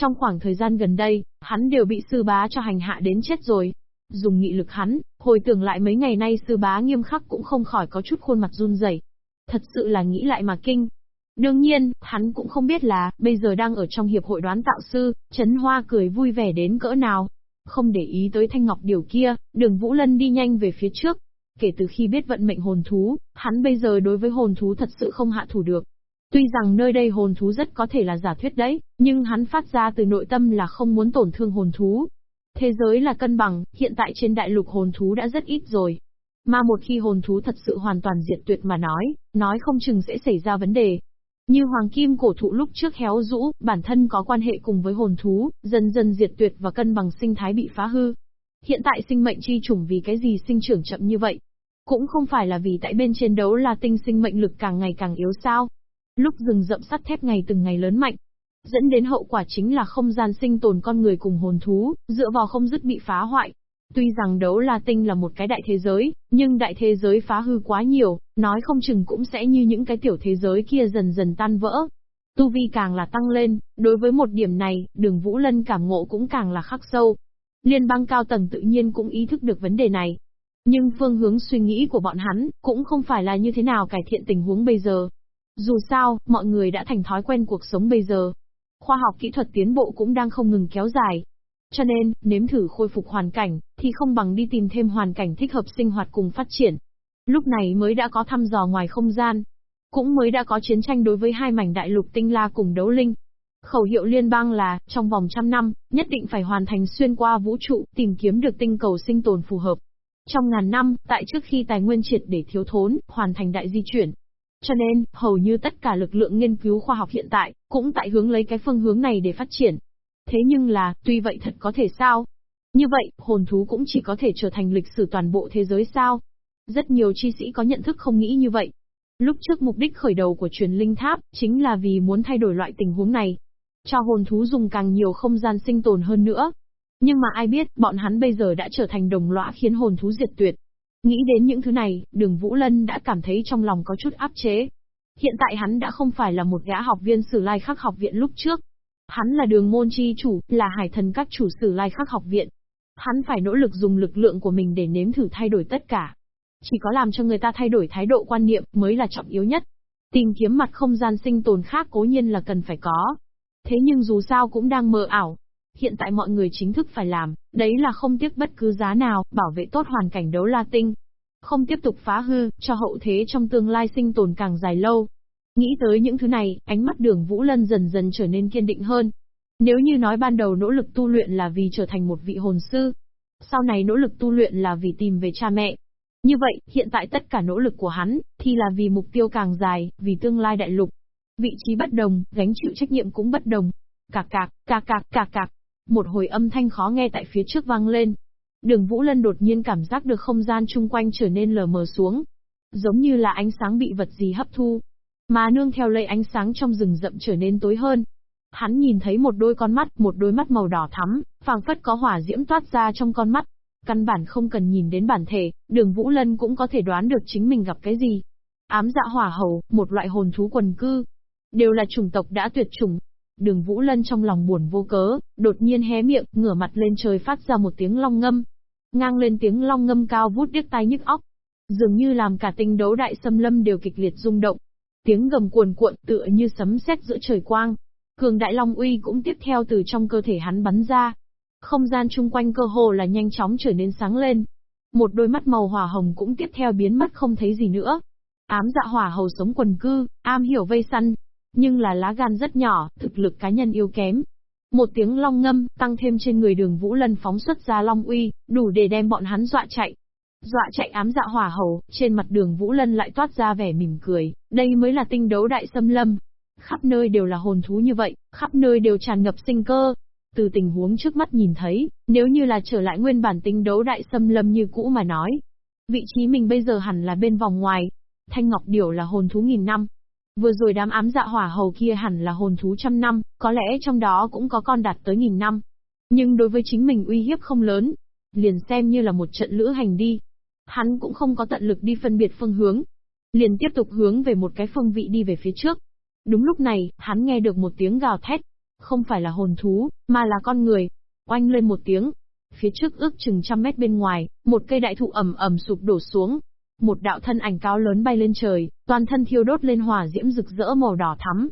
Trong khoảng thời gian gần đây, hắn đều bị sư bá cho hành hạ đến chết rồi. Dùng nghị lực hắn, hồi tưởng lại mấy ngày nay sư bá nghiêm khắc cũng không khỏi có chút khuôn mặt run rẩy. Thật sự là nghĩ lại mà kinh. Đương nhiên, hắn cũng không biết là, bây giờ đang ở trong hiệp hội đoán tạo sư, Trấn Hoa cười vui vẻ đến cỡ nào. Không để ý tới Thanh Ngọc điều kia, đường Vũ Lân đi nhanh về phía trước. Kể từ khi biết vận mệnh hồn thú, hắn bây giờ đối với hồn thú thật sự không hạ thủ được. Tuy rằng nơi đây hồn thú rất có thể là giả thuyết đấy, nhưng hắn phát ra từ nội tâm là không muốn tổn thương hồn thú. Thế giới là cân bằng, hiện tại trên đại lục hồn thú đã rất ít rồi. Mà một khi hồn thú thật sự hoàn toàn diệt tuyệt mà nói, nói không chừng sẽ xảy ra vấn đề. Như hoàng kim cổ thụ lúc trước héo rũ, bản thân có quan hệ cùng với hồn thú, dần dần diệt tuyệt và cân bằng sinh thái bị phá hư. Hiện tại sinh mệnh chi chủng vì cái gì sinh trưởng chậm như vậy? Cũng không phải là vì tại bên trên đấu là tinh sinh mệnh lực càng ngày càng yếu sao? Lúc rừng rậm sắt thép ngày từng ngày lớn mạnh, dẫn đến hậu quả chính là không gian sinh tồn con người cùng hồn thú, dựa vào không dứt bị phá hoại. Tuy rằng đấu la tinh là một cái đại thế giới, nhưng đại thế giới phá hư quá nhiều, nói không chừng cũng sẽ như những cái tiểu thế giới kia dần dần tan vỡ. Tu vi càng là tăng lên, đối với một điểm này, đường Vũ Lân cảm ngộ cũng càng là khắc sâu. Liên bang cao tầng tự nhiên cũng ý thức được vấn đề này. Nhưng phương hướng suy nghĩ của bọn hắn, cũng không phải là như thế nào cải thiện tình huống bây giờ. Dù sao, mọi người đã thành thói quen cuộc sống bây giờ. Khoa học kỹ thuật tiến bộ cũng đang không ngừng kéo dài. Cho nên, nếm thử khôi phục hoàn cảnh, thì không bằng đi tìm thêm hoàn cảnh thích hợp sinh hoạt cùng phát triển. Lúc này mới đã có thăm dò ngoài không gian. Cũng mới đã có chiến tranh đối với hai mảnh đại lục tinh la cùng đấu linh. Khẩu hiệu liên bang là, trong vòng trăm năm, nhất định phải hoàn thành xuyên qua vũ trụ, tìm kiếm được tinh cầu sinh tồn phù hợp. Trong ngàn năm, tại trước khi tài nguyên triệt để thiếu thốn, hoàn thành đại di chuyển, cho nên, hầu như tất cả lực lượng nghiên cứu khoa học hiện tại, cũng tại hướng lấy cái phương hướng này để phát triển. Thế nhưng là, tuy vậy thật có thể sao? Như vậy, hồn thú cũng chỉ có thể trở thành lịch sử toàn bộ thế giới sao? Rất nhiều chi sĩ có nhận thức không nghĩ như vậy. Lúc trước mục đích khởi đầu của truyền linh tháp, chính là vì muốn thay đổi loại tình huống này. Cho hồn thú dùng càng nhiều không gian sinh tồn hơn nữa. Nhưng mà ai biết, bọn hắn bây giờ đã trở thành đồng lõa khiến hồn thú diệt tuyệt. Nghĩ đến những thứ này, đường Vũ Lân đã cảm thấy trong lòng có chút áp chế. Hiện tại hắn đã không phải là một gã học viên sử lai khắc học viện lúc trước. Hắn là đường môn chi chủ, là hải thần các chủ sử lai khắc học viện. Hắn phải nỗ lực dùng lực lượng của mình để nếm thử thay đổi tất cả. Chỉ có làm cho người ta thay đổi thái độ quan niệm mới là trọng yếu nhất. Tìm kiếm mặt không gian sinh tồn khác cố nhiên là cần phải có. Thế nhưng dù sao cũng đang mơ ảo, Hiện tại mọi người chính thức phải làm, đấy là không tiếc bất cứ giá nào, bảo vệ tốt hoàn cảnh đấu la tinh. Không tiếp tục phá hư, cho hậu thế trong tương lai sinh tồn càng dài lâu. Nghĩ tới những thứ này, ánh mắt đường Vũ Lân dần dần trở nên kiên định hơn. Nếu như nói ban đầu nỗ lực tu luyện là vì trở thành một vị hồn sư, sau này nỗ lực tu luyện là vì tìm về cha mẹ. Như vậy, hiện tại tất cả nỗ lực của hắn, thì là vì mục tiêu càng dài, vì tương lai đại lục. Vị trí bất đồng, gánh chịu trách nhiệm cũng bất đồng. Cạc cạc, cạc cạc, cạc cạc. Một hồi âm thanh khó nghe tại phía trước vang lên. Đường Vũ Lân đột nhiên cảm giác được không gian chung quanh trở nên lờ mờ xuống. Giống như là ánh sáng bị vật gì hấp thu. Mà nương theo lấy ánh sáng trong rừng rậm trở nên tối hơn. Hắn nhìn thấy một đôi con mắt, một đôi mắt màu đỏ thắm, phảng phất có hỏa diễm toát ra trong con mắt. Căn bản không cần nhìn đến bản thể, đường Vũ Lân cũng có thể đoán được chính mình gặp cái gì. Ám dạ hỏa hầu, một loại hồn thú quần cư. Đều là chủng tộc đã tuyệt chủng, Đường Vũ Lân trong lòng buồn vô cớ, đột nhiên hé miệng, ngửa mặt lên trời phát ra một tiếng long ngâm. Ngang lên tiếng long ngâm cao vút điếc tai nhức óc. Dường như làm cả tinh đấu đại xâm lâm đều kịch liệt rung động. Tiếng gầm cuồn cuộn tựa như sấm sét giữa trời quang. Cường đại long uy cũng tiếp theo từ trong cơ thể hắn bắn ra. Không gian chung quanh cơ hồ là nhanh chóng trở nên sáng lên. Một đôi mắt màu hỏa hồng cũng tiếp theo biến mất không thấy gì nữa. Ám dạ hỏa hầu sống quần cư, am hiểu vây săn, nhưng là lá gan rất nhỏ, thực lực cá nhân yếu kém. Một tiếng long ngâm, tăng thêm trên người đường Vũ Lân phóng xuất ra long uy, đủ để đem bọn hắn dọa chạy. Dọa chạy ám dạ hỏa hầu, trên mặt đường Vũ Lân lại toát ra vẻ mỉm cười, đây mới là tinh đấu đại xâm lâm. Khắp nơi đều là hồn thú như vậy, khắp nơi đều tràn ngập sinh cơ. Từ tình huống trước mắt nhìn thấy, nếu như là trở lại nguyên bản tinh đấu đại xâm lâm như cũ mà nói. Vị trí mình bây giờ hẳn là bên vòng ngoài. Thanh Ngọc Điểu là hồn thú nghìn năm, Vừa rồi đám ám dạ hỏa hầu kia hẳn là hồn thú trăm năm, có lẽ trong đó cũng có con đạt tới nghìn năm. Nhưng đối với chính mình uy hiếp không lớn, liền xem như là một trận lữ hành đi. Hắn cũng không có tận lực đi phân biệt phương hướng. Liền tiếp tục hướng về một cái phương vị đi về phía trước. Đúng lúc này, hắn nghe được một tiếng gào thét. Không phải là hồn thú, mà là con người. Oanh lên một tiếng. Phía trước ước chừng trăm mét bên ngoài, một cây đại thụ ẩm ẩm sụp đổ xuống. Một đạo thân ảnh cao lớn bay lên trời, toàn thân thiêu đốt lên hỏa diễm rực rỡ màu đỏ thắm.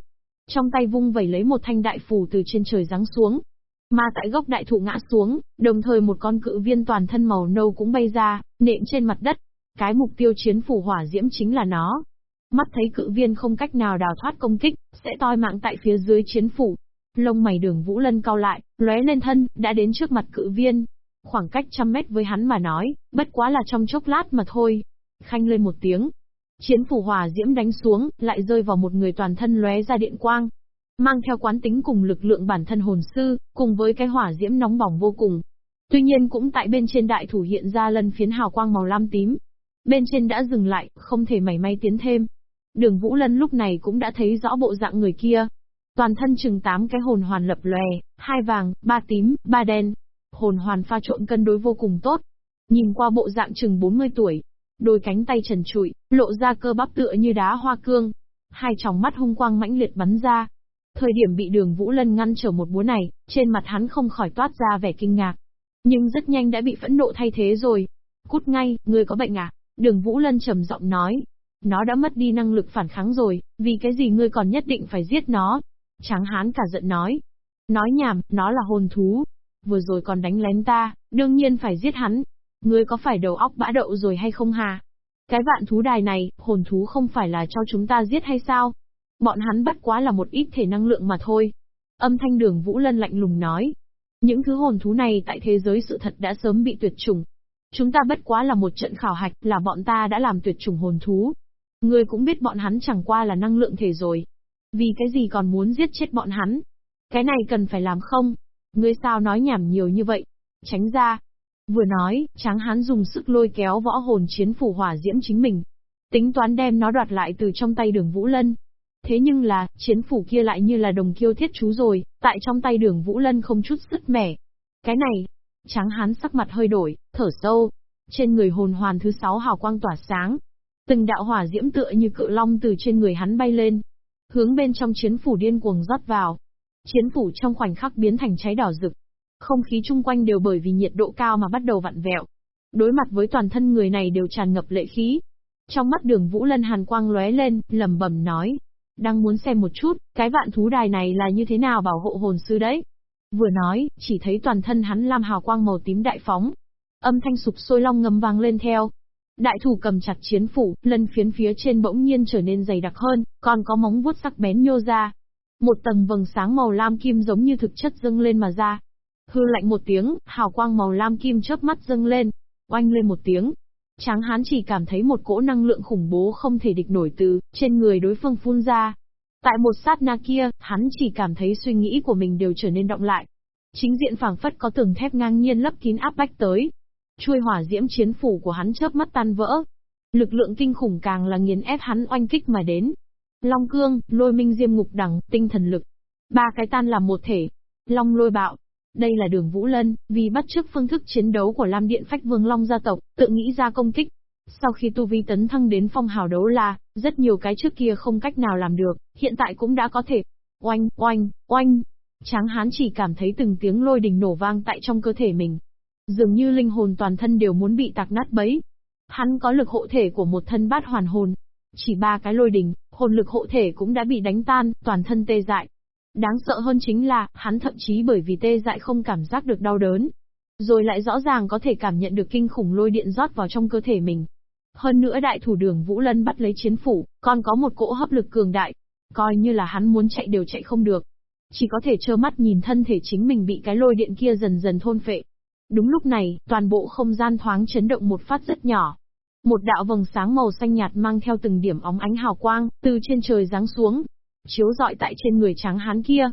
Trong tay vung vẩy lấy một thanh đại phù từ trên trời giáng xuống, mà tại gốc đại thụ ngã xuống, đồng thời một con cự viên toàn thân màu nâu cũng bay ra, nện trên mặt đất. Cái mục tiêu chiến phủ hỏa diễm chính là nó. Mắt thấy cự viên không cách nào đào thoát công kích, sẽ toi mạng tại phía dưới chiến phủ. Lông mày đường Vũ Lân cao lại, lóe lên thân, đã đến trước mặt cự viên. Khoảng cách trăm mét với hắn mà nói, bất quá là trong chốc lát mà thôi. Khanh lên một tiếng. Chiến phủ hỏa diễm đánh xuống, lại rơi vào một người toàn thân lóe ra điện quang, mang theo quán tính cùng lực lượng bản thân hồn sư, cùng với cái hỏa diễm nóng bỏng vô cùng. Tuy nhiên cũng tại bên trên đại thủ hiện ra lần phiến hào quang màu lam tím. Bên trên đã dừng lại, không thể mảy may tiến thêm. Đường Vũ Lân lúc này cũng đã thấy rõ bộ dạng người kia. Toàn thân chừng tám cái hồn hoàn lập lòe, hai vàng, ba tím, ba đen. Hồn hoàn pha trộn cân đối vô cùng tốt. Nhìn qua bộ dạng chừng 40 tuổi, đôi cánh tay trần trụi, lộ ra cơ bắp tựa như đá hoa cương. Hai tròng mắt hung quang mãnh liệt bắn ra, Thời điểm bị đường Vũ Lân ngăn trở một búa này, trên mặt hắn không khỏi toát ra vẻ kinh ngạc. Nhưng rất nhanh đã bị phẫn nộ thay thế rồi. Cút ngay, ngươi có bệnh à? Đường Vũ Lân trầm giọng nói. Nó đã mất đi năng lực phản kháng rồi, vì cái gì ngươi còn nhất định phải giết nó? Tráng hán cả giận nói. Nói nhảm, nó là hồn thú. Vừa rồi còn đánh lén ta, đương nhiên phải giết hắn. Ngươi có phải đầu óc bã đậu rồi hay không hà? Cái vạn thú đài này, hồn thú không phải là cho chúng ta giết hay sao? Bọn hắn bất quá là một ít thể năng lượng mà thôi. Âm thanh đường Vũ Lân lạnh lùng nói. Những thứ hồn thú này tại thế giới sự thật đã sớm bị tuyệt chủng. Chúng ta bất quá là một trận khảo hạch là bọn ta đã làm tuyệt chủng hồn thú. Ngươi cũng biết bọn hắn chẳng qua là năng lượng thể rồi. Vì cái gì còn muốn giết chết bọn hắn? Cái này cần phải làm không? Ngươi sao nói nhảm nhiều như vậy? Tránh ra. Vừa nói, tráng hán dùng sức lôi kéo võ hồn chiến phủ hỏa diễm chính mình. Tính toán đem nó đoạt lại từ trong tay đường Vũ Lân. Thế nhưng là, chiến phủ kia lại như là đồng kiêu thiết chú rồi, tại trong tay đường Vũ Lân không chút sức mẻ. Cái này, tráng hán sắc mặt hơi đổi, thở sâu. Trên người hồn hoàn thứ sáu hào quang tỏa sáng. Từng đạo hỏa diễm tựa như cự long từ trên người hắn bay lên. Hướng bên trong chiến phủ điên cuồng rót vào. Chiến phủ trong khoảnh khắc biến thành cháy đỏ rực. Không khí chung quanh đều bởi vì nhiệt độ cao mà bắt đầu vặn vẹo. Đối mặt với toàn thân người này đều tràn ngập lệ khí. Trong mắt đường Vũ Lân hàn quang lóe lên, lầm bẩm nói, đang muốn xem một chút, cái vạn thú đài này là như thế nào bảo hộ hồn sư đấy. Vừa nói, chỉ thấy toàn thân hắn lam hào quang màu tím đại phóng. Âm thanh sụp sôi long ngầm vang lên theo. Đại thủ cầm chặt chiến phủ, lân phiến phía trên bỗng nhiên trở nên dày đặc hơn, còn có móng vuốt sắc bén nhô ra. Một tầng vầng sáng màu lam kim giống như thực chất dâng lên mà ra. Hư lạnh một tiếng, hào quang màu lam kim chớp mắt dâng lên, oanh lên một tiếng, Tráng hán chỉ cảm thấy một cỗ năng lượng khủng bố không thể địch nổi từ trên người đối phương phun ra. Tại một sát na kia, hắn chỉ cảm thấy suy nghĩ của mình đều trở nên động lại. Chính diện phảng phất có tường thép ngang nhiên lấp kín áp bách tới. Chuôi hỏa diễm chiến phủ của hắn chớp mắt tan vỡ. Lực lượng kinh khủng càng là nghiền ép hắn oanh kích mà đến. Long cương, lôi minh diêm ngục đẳng, tinh thần lực. Ba cái tan làm một thể. Long lôi bạo, đây là đường Vũ Lân, vì bắt chước phương thức chiến đấu của Lam Điện Phách Vương Long gia tộc, tự nghĩ ra công kích. Sau khi tu vi tấn thăng đến phong hào đấu la, rất nhiều cái trước kia không cách nào làm được, hiện tại cũng đã có thể. Oanh, oanh, oanh. Tráng hán chỉ cảm thấy từng tiếng lôi đình nổ vang tại trong cơ thể mình. Dường như linh hồn toàn thân đều muốn bị tạc nát bấy. Hắn có lực hộ thể của một thân bát hoàn hồn. Chỉ ba cái lôi đình, hồn lực hộ thể cũng đã bị đánh tan, toàn thân tê dại. Đáng sợ hơn chính là, hắn thậm chí bởi vì tê dại không cảm giác được đau đớn. Rồi lại rõ ràng có thể cảm nhận được kinh khủng lôi điện rót vào trong cơ thể mình. Hơn nữa đại thủ đường Vũ Lân bắt lấy chiến phủ, còn có một cỗ hấp lực cường đại. Coi như là hắn muốn chạy đều chạy không được. Chỉ có thể trơ mắt nhìn thân thể chính mình bị cái lôi điện kia dần dần thôn phệ. Đúng lúc này, toàn bộ không gian thoáng chấn động một phát rất nhỏ. Một đạo vầng sáng màu xanh nhạt mang theo từng điểm óng ánh hào quang, từ trên trời giáng xuống, chiếu rọi tại trên người tráng hán kia.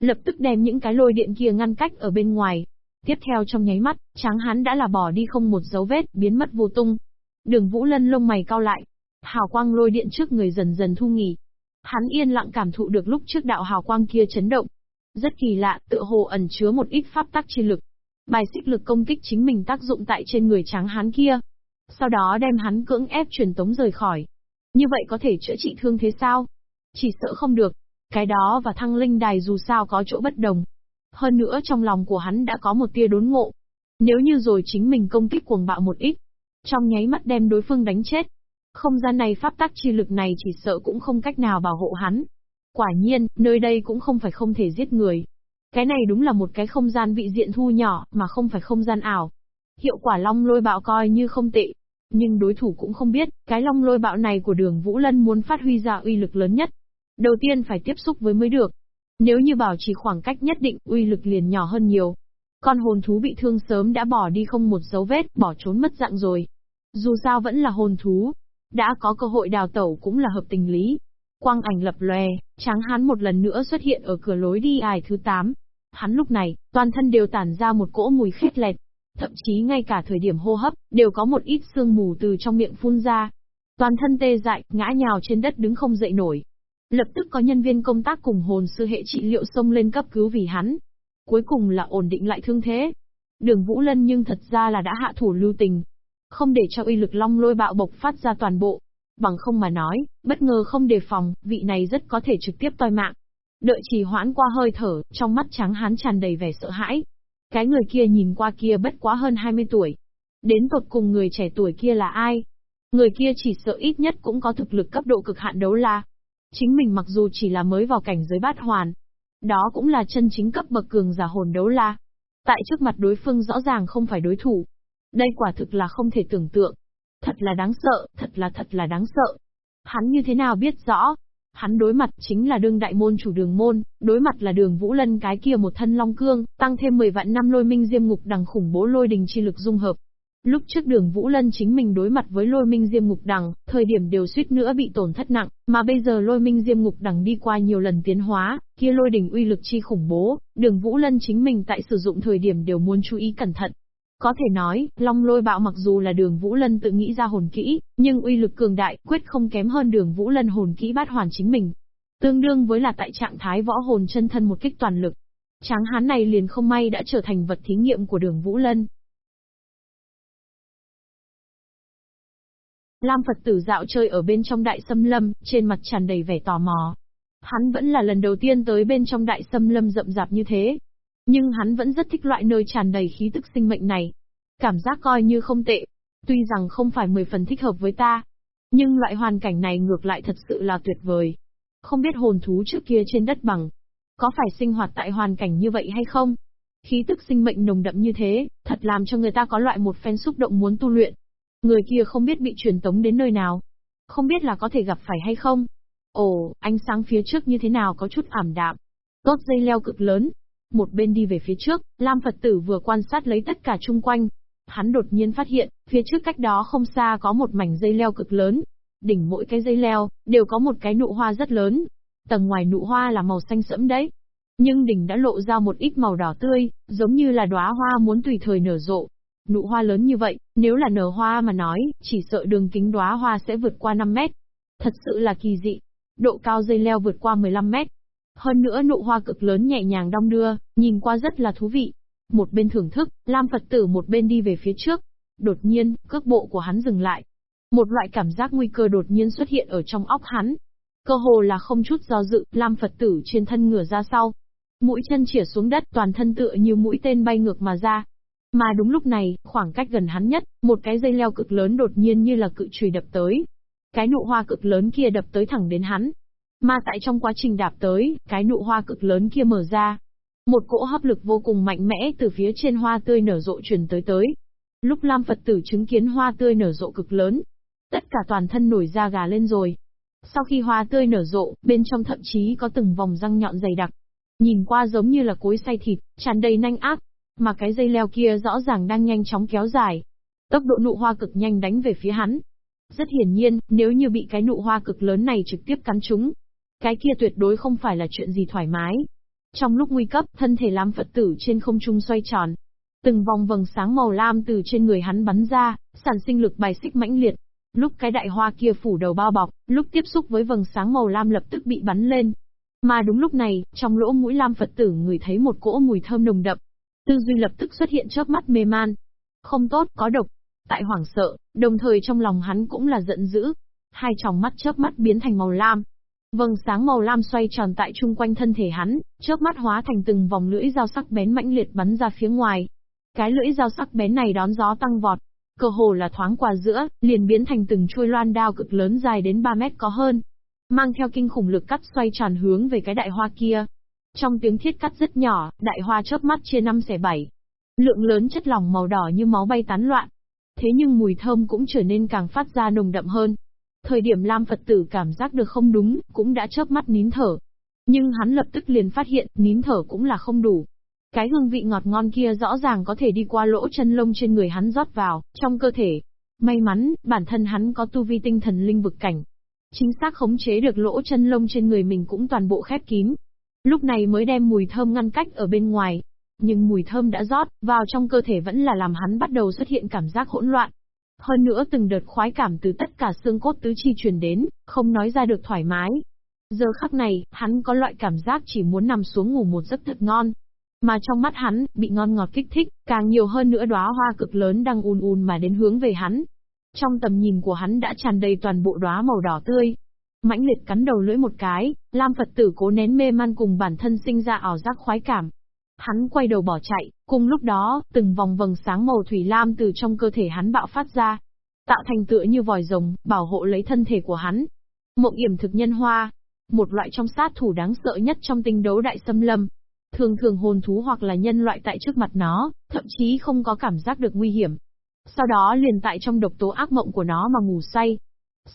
Lập tức đem những cái lôi điện kia ngăn cách ở bên ngoài. Tiếp theo trong nháy mắt, tráng hán đã là bỏ đi không một dấu vết, biến mất vô tung. Đường Vũ Lân lông mày cao lại. Hào quang lôi điện trước người dần dần thu nghỉ. Hắn yên lặng cảm thụ được lúc trước đạo hào quang kia chấn động. Rất kỳ lạ, tựa hồ ẩn chứa một ít pháp tắc chi lực. Bài xích lực công kích chính mình tác dụng tại trên người tráng hán kia. Sau đó đem hắn cưỡng ép truyền tống rời khỏi. Như vậy có thể chữa trị thương thế sao? Chỉ sợ không được. Cái đó và thăng linh đài dù sao có chỗ bất đồng. Hơn nữa trong lòng của hắn đã có một tia đốn ngộ. Nếu như rồi chính mình công kích cuồng bạo một ít, trong nháy mắt đem đối phương đánh chết. Không gian này pháp tắc chi lực này chỉ sợ cũng không cách nào bảo hộ hắn. Quả nhiên, nơi đây cũng không phải không thể giết người. Cái này đúng là một cái không gian vị diện thu nhỏ, mà không phải không gian ảo. Hiệu quả long lôi bạo coi như không tệ. Nhưng đối thủ cũng không biết, cái long lôi bạo này của đường Vũ Lân muốn phát huy ra uy lực lớn nhất. Đầu tiên phải tiếp xúc với mới được. Nếu như bảo trì khoảng cách nhất định, uy lực liền nhỏ hơn nhiều. Con hồn thú bị thương sớm đã bỏ đi không một dấu vết, bỏ trốn mất dạng rồi. Dù sao vẫn là hồn thú. Đã có cơ hội đào tẩu cũng là hợp tình lý. Quang ảnh lập lòe, tráng hán một lần nữa xuất hiện ở cửa lối đi ải thứ 8. Hắn lúc này, toàn thân đều tản ra một cỗ mùi khét lẹt. Thậm chí ngay cả thời điểm hô hấp, đều có một ít sương mù từ trong miệng phun ra. Toàn thân tê dại, ngã nhào trên đất đứng không dậy nổi. Lập tức có nhân viên công tác cùng hồn sư hệ trị liệu xông lên cấp cứu vì hắn. Cuối cùng là ổn định lại thương thế. Đường Vũ Lân nhưng thật ra là đã hạ thủ lưu tình. Không để cho uy lực long lôi bạo bộc phát ra toàn bộ. Bằng không mà nói, bất ngờ không đề phòng, vị này rất có thể trực tiếp toi mạng. Đợi trì hoãn qua hơi thở, trong mắt trắng hán tràn đầy vẻ sợ hãi. Cái người kia nhìn qua kia bất quá hơn 20 tuổi. Đến tột cùng người trẻ tuổi kia là ai? Người kia chỉ sợ ít nhất cũng có thực lực cấp độ cực hạn đấu la. Chính mình mặc dù chỉ là mới vào cảnh giới bát hoàn. Đó cũng là chân chính cấp bậc cường giả hồn đấu la. Tại trước mặt đối phương rõ ràng không phải đối thủ. Đây quả thực là không thể tưởng tượng. Thật là đáng sợ, thật là thật là đáng sợ. Hắn như thế nào biết rõ, Hắn đối mặt chính là đương đại môn chủ đường môn, đối mặt là đường Vũ Lân cái kia một thân long cương, tăng thêm 10 vạn năm lôi minh diêm ngục đằng khủng bố lôi đình chi lực dung hợp. Lúc trước đường Vũ Lân chính mình đối mặt với lôi minh diêm ngục đằng, thời điểm đều suýt nữa bị tổn thất nặng, mà bây giờ lôi minh diêm ngục đằng đi qua nhiều lần tiến hóa, kia lôi đình uy lực chi khủng bố, đường Vũ Lân chính mình tại sử dụng thời điểm đều muốn chú ý cẩn thận. Có thể nói, Long Lôi Bạo mặc dù là đường Vũ Lân tự nghĩ ra hồn kỹ, nhưng uy lực cường đại, quyết không kém hơn đường Vũ Lân hồn kỹ bát hoàn chính mình. Tương đương với là tại trạng thái võ hồn chân thân một kích toàn lực. Tráng hán này liền không may đã trở thành vật thí nghiệm của đường Vũ Lân. Lam Phật tử dạo chơi ở bên trong đại sâm lâm, trên mặt tràn đầy vẻ tò mò. Hắn vẫn là lần đầu tiên tới bên trong đại sâm lâm rậm rạp như thế, nhưng hắn vẫn rất thích loại nơi tràn đầy khí tức sinh mệnh này. Cảm giác coi như không tệ. Tuy rằng không phải 10 phần thích hợp với ta. Nhưng loại hoàn cảnh này ngược lại thật sự là tuyệt vời. Không biết hồn thú trước kia trên đất bằng. Có phải sinh hoạt tại hoàn cảnh như vậy hay không? Khí tức sinh mệnh nồng đậm như thế, thật làm cho người ta có loại một phen xúc động muốn tu luyện. Người kia không biết bị truyền tống đến nơi nào. Không biết là có thể gặp phải hay không. Ồ, ánh sáng phía trước như thế nào có chút ảm đạm. Tốt dây leo cực lớn, một bên đi về phía trước, Lam Phật tử vừa quan sát lấy tất cả chung quanh. Hắn đột nhiên phát hiện, phía trước cách đó không xa có một mảnh dây leo cực lớn. Đỉnh mỗi cái dây leo, đều có một cái nụ hoa rất lớn. Tầng ngoài nụ hoa là màu xanh sẫm đấy. Nhưng đỉnh đã lộ ra một ít màu đỏ tươi, giống như là đóa hoa muốn tùy thời nở rộ. Nụ hoa lớn như vậy, nếu là nở hoa mà nói, chỉ sợ đường kính đóa hoa sẽ vượt qua 5 mét. Thật sự là kỳ dị. Độ cao dây leo vượt qua 15 mét. Hơn nữa nụ hoa cực lớn nhẹ nhàng đong đưa, nhìn qua rất là thú vị. Một bên thưởng thức, Lam Phật tử một bên đi về phía trước. Đột nhiên, cước bộ của hắn dừng lại. Một loại cảm giác nguy cơ đột nhiên xuất hiện ở trong óc hắn. Cơ hồ là không chút do dự, Lam Phật tử trên thân ngửa ra sau. Mũi chân chỉa xuống đất toàn thân tựa như mũi tên bay ngược mà ra. Mà đúng lúc này, khoảng cách gần hắn nhất, một cái dây leo cực lớn đột nhiên như là cự chùy đập tới. Cái nụ hoa cực lớn kia đập tới thẳng đến hắn, mà tại trong quá trình đạp tới, cái nụ hoa cực lớn kia mở ra. Một cỗ hấp lực vô cùng mạnh mẽ từ phía trên hoa tươi nở rộ truyền tới tới. Lúc Lam Phật tử chứng kiến hoa tươi nở rộ cực lớn, tất cả toàn thân nổi da gà lên rồi. Sau khi hoa tươi nở rộ, bên trong thậm chí có từng vòng răng nhọn dày đặc. Nhìn qua giống như là cối xay thịt, tràn đầy nanh ác. Mà cái dây leo kia rõ ràng đang nhanh chóng kéo dài. Tốc độ nụ hoa cực nhanh đánh về phía hắn. Rất hiển nhiên, nếu như bị cái nụ hoa cực lớn này trực tiếp cắn trúng, cái kia tuyệt đối không phải là chuyện gì thoải mái. Trong lúc nguy cấp, thân thể Lam Phật tử trên không trung xoay tròn. Từng vòng vầng sáng màu lam từ trên người hắn bắn ra, sản sinh lực bài xích mãnh liệt. Lúc cái đại hoa kia phủ đầu bao bọc, lúc tiếp xúc với vầng sáng màu lam lập tức bị bắn lên. Mà đúng lúc này, trong lỗ mũi Lam Phật tử người thấy một cỗ mùi thơm nồng đậm. Tư duy lập tức xuất hiện chớp mắt mê man. Không tốt, có độc. Tại hoảng sợ, đồng thời trong lòng hắn cũng là giận dữ. Hai tròng mắt chớp mắt biến thành màu lam, Vầng sáng màu lam xoay tròn tại chung quanh thân thể hắn, chớp mắt hóa thành từng vòng lưỡi dao sắc bén mãnh liệt bắn ra phía ngoài. Cái lưỡi dao sắc bén này đón gió tăng vọt, cơ hồ là thoáng qua giữa, liền biến thành từng chuôi loan đao cực lớn dài đến 3 mét có hơn. Mang theo kinh khủng lực cắt xoay tròn hướng về cái đại hoa kia. Trong tiếng thiết cắt rất nhỏ, đại hoa chớp mắt chia năm xẻ bảy. Lượng lớn chất lỏng màu đỏ như máu bay tán loạn. Thế nhưng mùi thơm cũng trở nên càng phát ra nồng đậm hơn. Thời điểm Lam Phật tử cảm giác được không đúng, cũng đã chớp mắt nín thở. Nhưng hắn lập tức liền phát hiện, nín thở cũng là không đủ. Cái hương vị ngọt ngon kia rõ ràng có thể đi qua lỗ chân lông trên người hắn rót vào, trong cơ thể. May mắn, bản thân hắn có tu vi tinh thần linh vực cảnh. Chính xác khống chế được lỗ chân lông trên người mình cũng toàn bộ khép kín. Lúc này mới đem mùi thơm ngăn cách ở bên ngoài. Nhưng mùi thơm đã rót vào trong cơ thể vẫn là làm hắn bắt đầu xuất hiện cảm giác hỗn loạn. Hơn nữa từng đợt khoái cảm từ tất cả xương cốt tứ chi truyền đến, không nói ra được thoải mái. Giờ khắc này, hắn có loại cảm giác chỉ muốn nằm xuống ngủ một giấc thật ngon. Mà trong mắt hắn, bị ngon ngọt kích thích, càng nhiều hơn nữa đóa hoa cực lớn đang ùn ùn mà đến hướng về hắn. Trong tầm nhìn của hắn đã tràn đầy toàn bộ đóa màu đỏ tươi. Mãnh liệt cắn đầu lưỡi một cái, Lam Phật tử cố nén mê man cùng bản thân sinh ra ảo giác khoái cảm. Hắn quay đầu bỏ chạy, cùng lúc đó, từng vòng vầng sáng màu thủy lam từ trong cơ thể hắn bạo phát ra, tạo thành tựa như vòi rồng, bảo hộ lấy thân thể của hắn. Mộng yểm thực nhân hoa, một loại trong sát thủ đáng sợ nhất trong tinh đấu đại xâm lâm. Thường thường hồn thú hoặc là nhân loại tại trước mặt nó, thậm chí không có cảm giác được nguy hiểm. Sau đó liền tại trong độc tố ác mộng của nó mà ngủ say.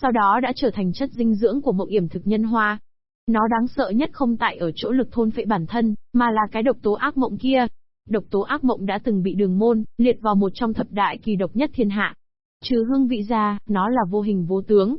Sau đó đã trở thành chất dinh dưỡng của mộng yểm thực nhân hoa. Nó đáng sợ nhất không tại ở chỗ lực thôn phệ bản thân, mà là cái độc tố ác mộng kia. Độc tố ác mộng đã từng bị đường môn, liệt vào một trong thập đại kỳ độc nhất thiên hạ. Trừ hương vị ra, nó là vô hình vô tướng.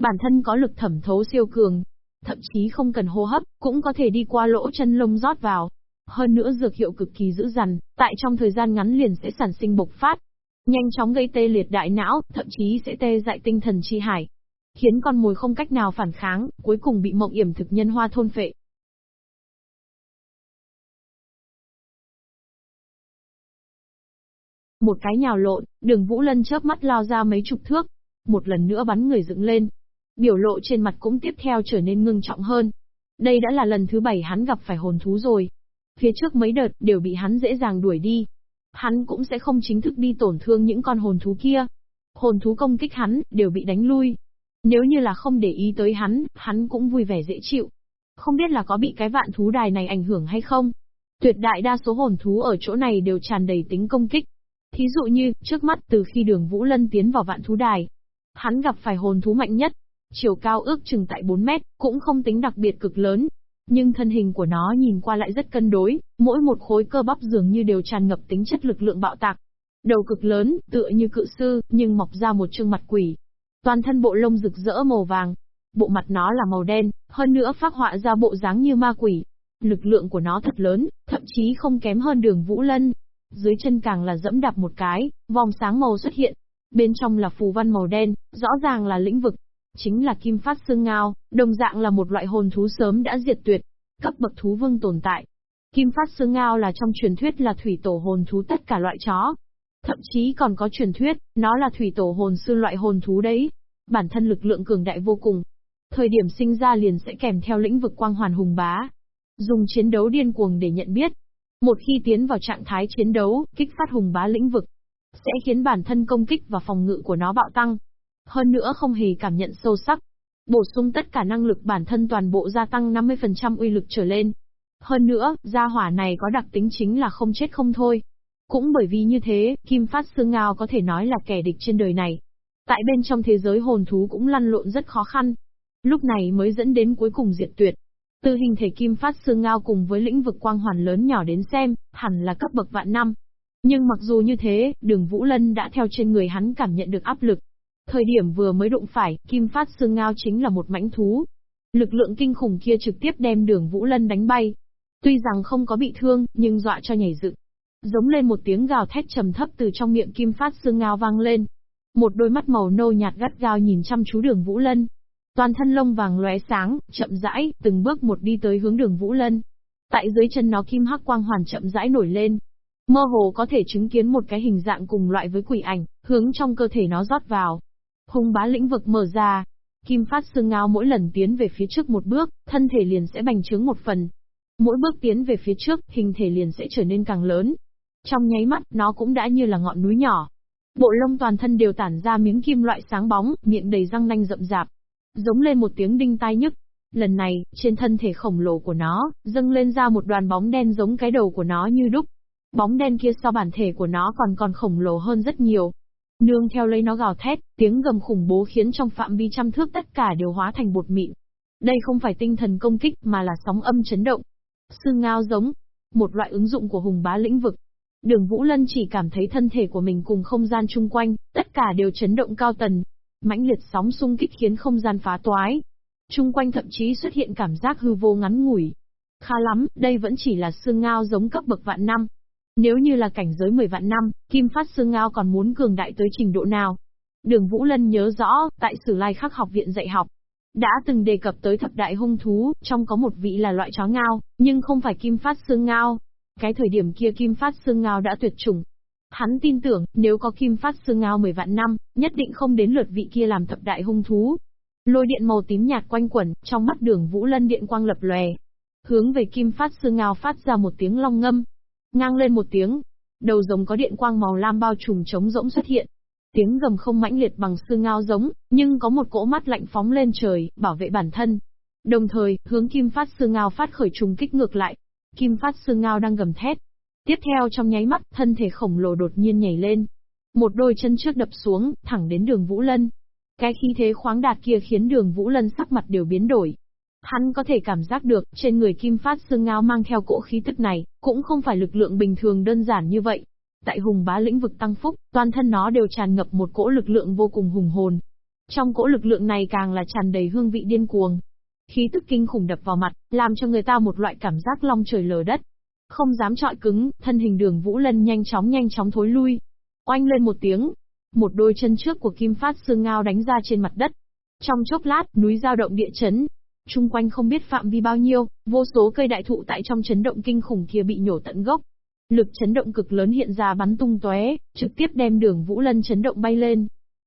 Bản thân có lực thẩm thấu siêu cường. Thậm chí không cần hô hấp, cũng có thể đi qua lỗ chân lông rót vào. Hơn nữa dược hiệu cực kỳ dữ dằn, tại trong thời gian ngắn liền sẽ sản sinh bộc phát. Nhanh chóng gây tê liệt đại não, thậm chí sẽ tê dại tinh thần chi hải. Khiến con mồi không cách nào phản kháng, cuối cùng bị mộng yểm thực nhân hoa thôn phệ. Một cái nhào lộn, đường Vũ Lân chớp mắt lao ra mấy chục thước. Một lần nữa bắn người dựng lên. Biểu lộ trên mặt cũng tiếp theo trở nên ngưng trọng hơn. Đây đã là lần thứ bảy hắn gặp phải hồn thú rồi. Phía trước mấy đợt đều bị hắn dễ dàng đuổi đi. Hắn cũng sẽ không chính thức đi tổn thương những con hồn thú kia. Hồn thú công kích hắn, đều bị đánh lui. Nếu như là không để ý tới hắn, hắn cũng vui vẻ dễ chịu. Không biết là có bị cái vạn thú đài này ảnh hưởng hay không? Tuyệt đại đa số hồn thú ở chỗ này đều tràn đầy tính công kích. Thí dụ như, trước mắt từ khi đường Vũ Lân tiến vào vạn thú đài, hắn gặp phải hồn thú mạnh nhất, chiều cao ước chừng tại 4 mét, cũng không tính đặc biệt cực lớn. Nhưng thân hình của nó nhìn qua lại rất cân đối, mỗi một khối cơ bắp dường như đều tràn ngập tính chất lực lượng bạo tạc. Đầu cực lớn, tựa như cự sư, nhưng mọc ra một trương mặt quỷ. Toàn thân bộ lông rực rỡ màu vàng. Bộ mặt nó là màu đen, hơn nữa phát họa ra bộ dáng như ma quỷ. Lực lượng của nó thật lớn, thậm chí không kém hơn đường Vũ Lân, dưới chân càng là dẫm đạp một cái, vòng sáng màu xuất hiện. Bên trong là phù văn màu đen, rõ ràng là lĩnh vực. Chính là kim phát xương ngao, đồng dạng là một loại hồn thú sớm đã diệt tuyệt, cấp bậc thú vương tồn tại. Kim phát xương ngao là trong truyền thuyết là thủy tổ hồn thú tất cả loại chó. Thậm chí còn có truyền thuyết, nó là thủy tổ hồn sư loại hồn thú đấy. Bản thân lực lượng cường đại vô cùng. Thời điểm sinh ra liền sẽ kèm theo lĩnh vực quang hoàn hùng bá. Dùng chiến đấu điên cuồng để nhận biết, một khi tiến vào trạng thái chiến đấu, kích phát hùng bá lĩnh vực, sẽ khiến bản thân công kích và phòng ngự của nó bạo tăng. Hơn nữa không hề cảm nhận sâu sắc. Bổ sung tất cả năng lực bản thân toàn bộ gia tăng 50% uy lực trở lên. Hơn nữa, gia hỏa này có đặc tính chính là không chết không thôi. Cũng bởi vì như thế, Kim Phát Sương Ngao có thể nói là kẻ địch trên đời này. Tại bên trong thế giới hồn thú cũng lăn lộn rất khó khăn. Lúc này mới dẫn đến cuối cùng diệt tuyệt. Từ hình thể kim phát xương ngao cùng với lĩnh vực quang hoàn lớn nhỏ đến xem, hẳn là cấp bậc vạn năm. Nhưng mặc dù như thế, đường Vũ Lân đã theo trên người hắn cảm nhận được áp lực. Thời điểm vừa mới đụng phải, kim phát xương ngao chính là một mãnh thú. Lực lượng kinh khủng kia trực tiếp đem đường Vũ Lân đánh bay. Tuy rằng không có bị thương, nhưng dọa cho nhảy dựng. Giống lên một tiếng gào thét trầm thấp từ trong miệng kim phát xương ngao vang lên. Một đôi mắt màu nâu nhạt gắt gao nhìn chăm chú đường Vũ Lân. Toàn thân lông vàng lóe sáng, chậm rãi, từng bước một đi tới hướng đường Vũ Lân. Tại dưới chân nó kim hắc quang hoàn chậm rãi nổi lên. Mơ hồ có thể chứng kiến một cái hình dạng cùng loại với quỷ ảnh, hướng trong cơ thể nó rót vào. Hung bá lĩnh vực mở ra. Kim phát xương ngao mỗi lần tiến về phía trước một bước, thân thể liền sẽ bành trướng một phần. Mỗi bước tiến về phía trước, hình thể liền sẽ trở nên càng lớn. Trong nháy mắt, nó cũng đã như là ngọn núi nhỏ. Bộ lông toàn thân đều tản ra miếng kim loại sáng bóng, miệng đầy răng nanh rậm rạp. Giống lên một tiếng đinh tai nhức. Lần này, trên thân thể khổng lồ của nó, dâng lên ra một đoàn bóng đen giống cái đầu của nó như đúc. Bóng đen kia so bản thể của nó còn còn khổng lồ hơn rất nhiều. Nương theo lấy nó gào thét, tiếng gầm khủng bố khiến trong phạm vi trăm thước tất cả đều hóa thành bột mịn. Đây không phải tinh thần công kích mà là sóng âm chấn động. Sư ngao giống, một loại ứng dụng của hùng bá lĩnh vực. Đường Vũ Lân chỉ cảm thấy thân thể của mình cùng không gian chung quanh, tất cả đều chấn động cao tần. mãnh liệt sóng xung kích khiến không gian phá toái. Chung quanh thậm chí xuất hiện cảm giác hư vô ngắn ngủi. Khá lắm, đây vẫn chỉ là xương ngao giống cấp bậc vạn năm, nếu như là cảnh giới 10 vạn năm, Kim Phát xương Ngao còn muốn cường đại tới trình độ nào? Đường Vũ Lân nhớ rõ, tại Sử Lai Khắc học viện dạy học, đã từng đề cập tới thập đại hung thú, trong có một vị là loại chó ngao, nhưng không phải Kim Phát xương Ngao. Cái thời điểm kia Kim Phát xương Ngao đã tuyệt chủng. Hắn tin tưởng, nếu có Kim Phát xương Ngao 10 vạn năm, nhất định không đến lượt vị kia làm thập đại hung thú. Lôi điện màu tím nhạt quanh quẩn, trong mắt đường Vũ Lân điện quang lập lòe. Hướng về Kim Phát xương Ngao phát ra một tiếng long ngâm, Ngang lên một tiếng, đầu rồng có điện quang màu lam bao trùm trống rỗng xuất hiện. Tiếng gầm không mãnh liệt bằng xương ngao giống, nhưng có một cỗ mắt lạnh phóng lên trời, bảo vệ bản thân. Đồng thời, hướng kim phát xương ngao phát khởi trùng kích ngược lại. Kim phát xương ngao đang gầm thét. Tiếp theo trong nháy mắt, thân thể khổng lồ đột nhiên nhảy lên. Một đôi chân trước đập xuống, thẳng đến đường Vũ Lân. Cái khí thế khoáng đạt kia khiến đường Vũ Lân sắc mặt đều biến đổi. Hắn có thể cảm giác được, trên người kim phát xương ngao mang theo cỗ khí tức này, cũng không phải lực lượng bình thường đơn giản như vậy. Tại hùng bá lĩnh vực tăng phúc, toàn thân nó đều tràn ngập một cỗ lực lượng vô cùng hùng hồn. Trong cỗ lực lượng này càng là tràn đầy hương vị điên cuồng. Khí tức kinh khủng đập vào mặt, làm cho người ta một loại cảm giác long trời lở đất. Không dám trọi cứng, thân hình đường Vũ Lân nhanh chóng nhanh chóng thối lui. Oanh lên một tiếng, một đôi chân trước của kim phát sương ngao đánh ra trên mặt đất. Trong chốc lát, núi dao động địa chấn, Trung quanh không biết phạm vi bao nhiêu, vô số cây đại thụ tại trong chấn động kinh khủng kia bị nhổ tận gốc. Lực chấn động cực lớn hiện ra bắn tung tóe, trực tiếp đem đường Vũ Lân chấn động bay lên.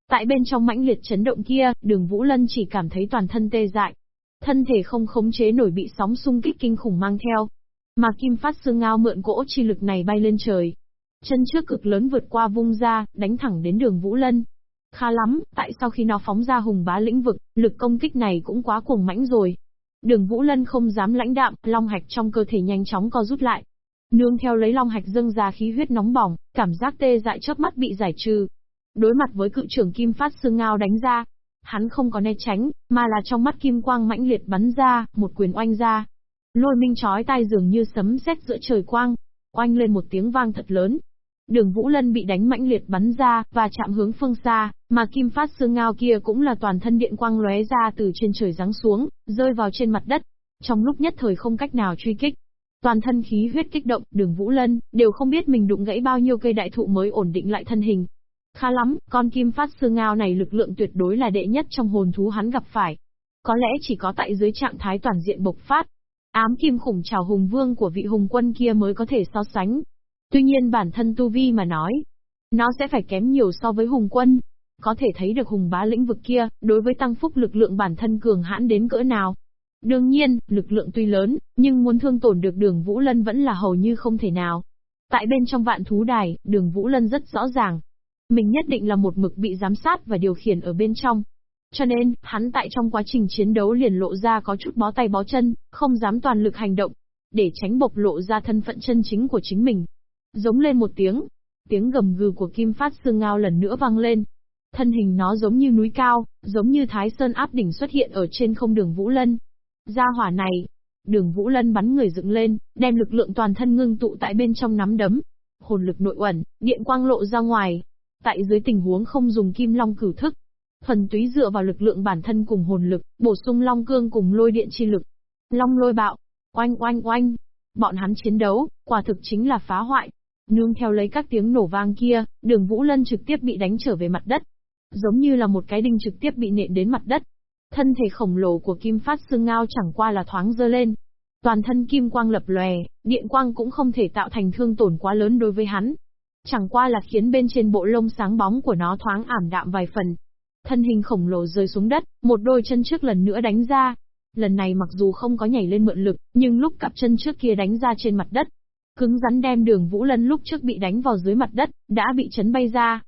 Tại bên trong mãnh liệt chấn động kia, đường Vũ Lân chỉ cảm thấy toàn thân tê dại. Thân thể không khống chế nổi bị sóng xung kích kinh khủng mang theo. Mà kim phát xương ngao mượn cỗ chi lực này bay lên trời. Chân trước cực lớn vượt qua vung ra, đánh thẳng đến đường Vũ Lân. Khá lắm, tại sao khi nó phóng ra hùng bá lĩnh vực, lực công kích này cũng quá cuồng mãnh rồi. Đường Vũ Lân không dám lãnh đạm, long hạch trong cơ thể nhanh chóng co rút lại. Nương theo lấy long hạch dâng ra khí huyết nóng bỏng, cảm giác tê dại chớp mắt bị giải trừ. Đối mặt với cự trưởng kim phát xương ngao đánh ra, hắn không có né tránh, mà là trong mắt kim quang mãnh liệt bắn ra, một quyền oanh ra. Lôi minh chói tai dường như sấm sét giữa trời quang, oanh lên một tiếng vang thật lớn, Đường Vũ Lân bị đánh mãnh liệt bắn ra, và chạm hướng phương xa, mà kim phát xương ngao kia cũng là toàn thân điện quang lóe ra từ trên trời giáng xuống, rơi vào trên mặt đất. Trong lúc nhất thời không cách nào truy kích. Toàn thân khí huyết kích động, đường Vũ Lân, đều không biết mình đụng gãy bao nhiêu cây đại thụ mới ổn định lại thân hình. Khá lắm, con kim phát xương ngao này lực lượng tuyệt đối là đệ nhất trong hồn thú hắn gặp phải. Có lẽ chỉ có tại dưới trạng thái toàn diện bộc phát. Ám kim khủng trào hùng vương của vị hùng quân kia mới có thể so sánh, Tuy nhiên bản thân tu vi mà nói, nó sẽ phải kém nhiều so với hùng quân. Có thể thấy được hùng bá lĩnh vực kia, đối với tăng phúc lực lượng bản thân cường hãn đến cỡ nào. Đương nhiên, lực lượng tuy lớn, nhưng muốn thương tổn được đường Vũ Lân vẫn là hầu như không thể nào. Tại bên trong vạn thú đài, đường Vũ Lân rất rõ ràng. Mình nhất định là một mực bị giám sát và điều khiển ở bên trong. Cho nên, hắn tại trong quá trình chiến đấu liền lộ ra có chút bó tay bó chân, không dám toàn lực hành động, để tránh bộc lộ ra thân phận chân chính của chính mình. Giống lên một tiếng. Tiếng gầm gừ của kim phát xương ngao lần nữa vang lên. Thân hình nó giống như núi cao, giống như thái sơn áp đỉnh xuất hiện ở trên không đường Vũ Lân. Ra hỏa này. Đường Vũ Lân bắn người dựng lên, đem lực lượng toàn thân ngưng tụ tại bên trong nắm đấm. Hồn lực nội ẩn, điện quang lộ ra ngoài. Tại dưới tình huống không dùng kim long cửu thức, thuần túy dựa vào lực lượng bản thân cùng hồn lực, bổ sung long cương cùng lôi điện chi lực. Long lôi bạo, oanh oanh oanh. Bọn hắn chiến đấu, quả thực chính là phá hoại. Nương theo lấy các tiếng nổ vang kia, đường Vũ Lân trực tiếp bị đánh trở về mặt đất. Giống như là một cái đinh trực tiếp bị nện đến mặt đất. Thân thể khổng lồ của kim phát xương ngao chẳng qua là thoáng dơ lên. Toàn thân kim quang lập lòe, điện quang cũng không thể tạo thành thương tổn quá lớn đối với hắn. Chẳng qua là khiến bên trên bộ lông sáng bóng của nó thoáng ảm đạm vài phần. Thân hình khổng lồ rơi xuống đất, một đôi chân trước lần nữa đánh ra. Lần này mặc dù không có nhảy lên mượn lực, nhưng lúc cặp chân trước kia đánh ra trên mặt đất, cứng rắn đem đường Vũ Lân lúc trước bị đánh vào dưới mặt đất, đã bị chấn bay ra.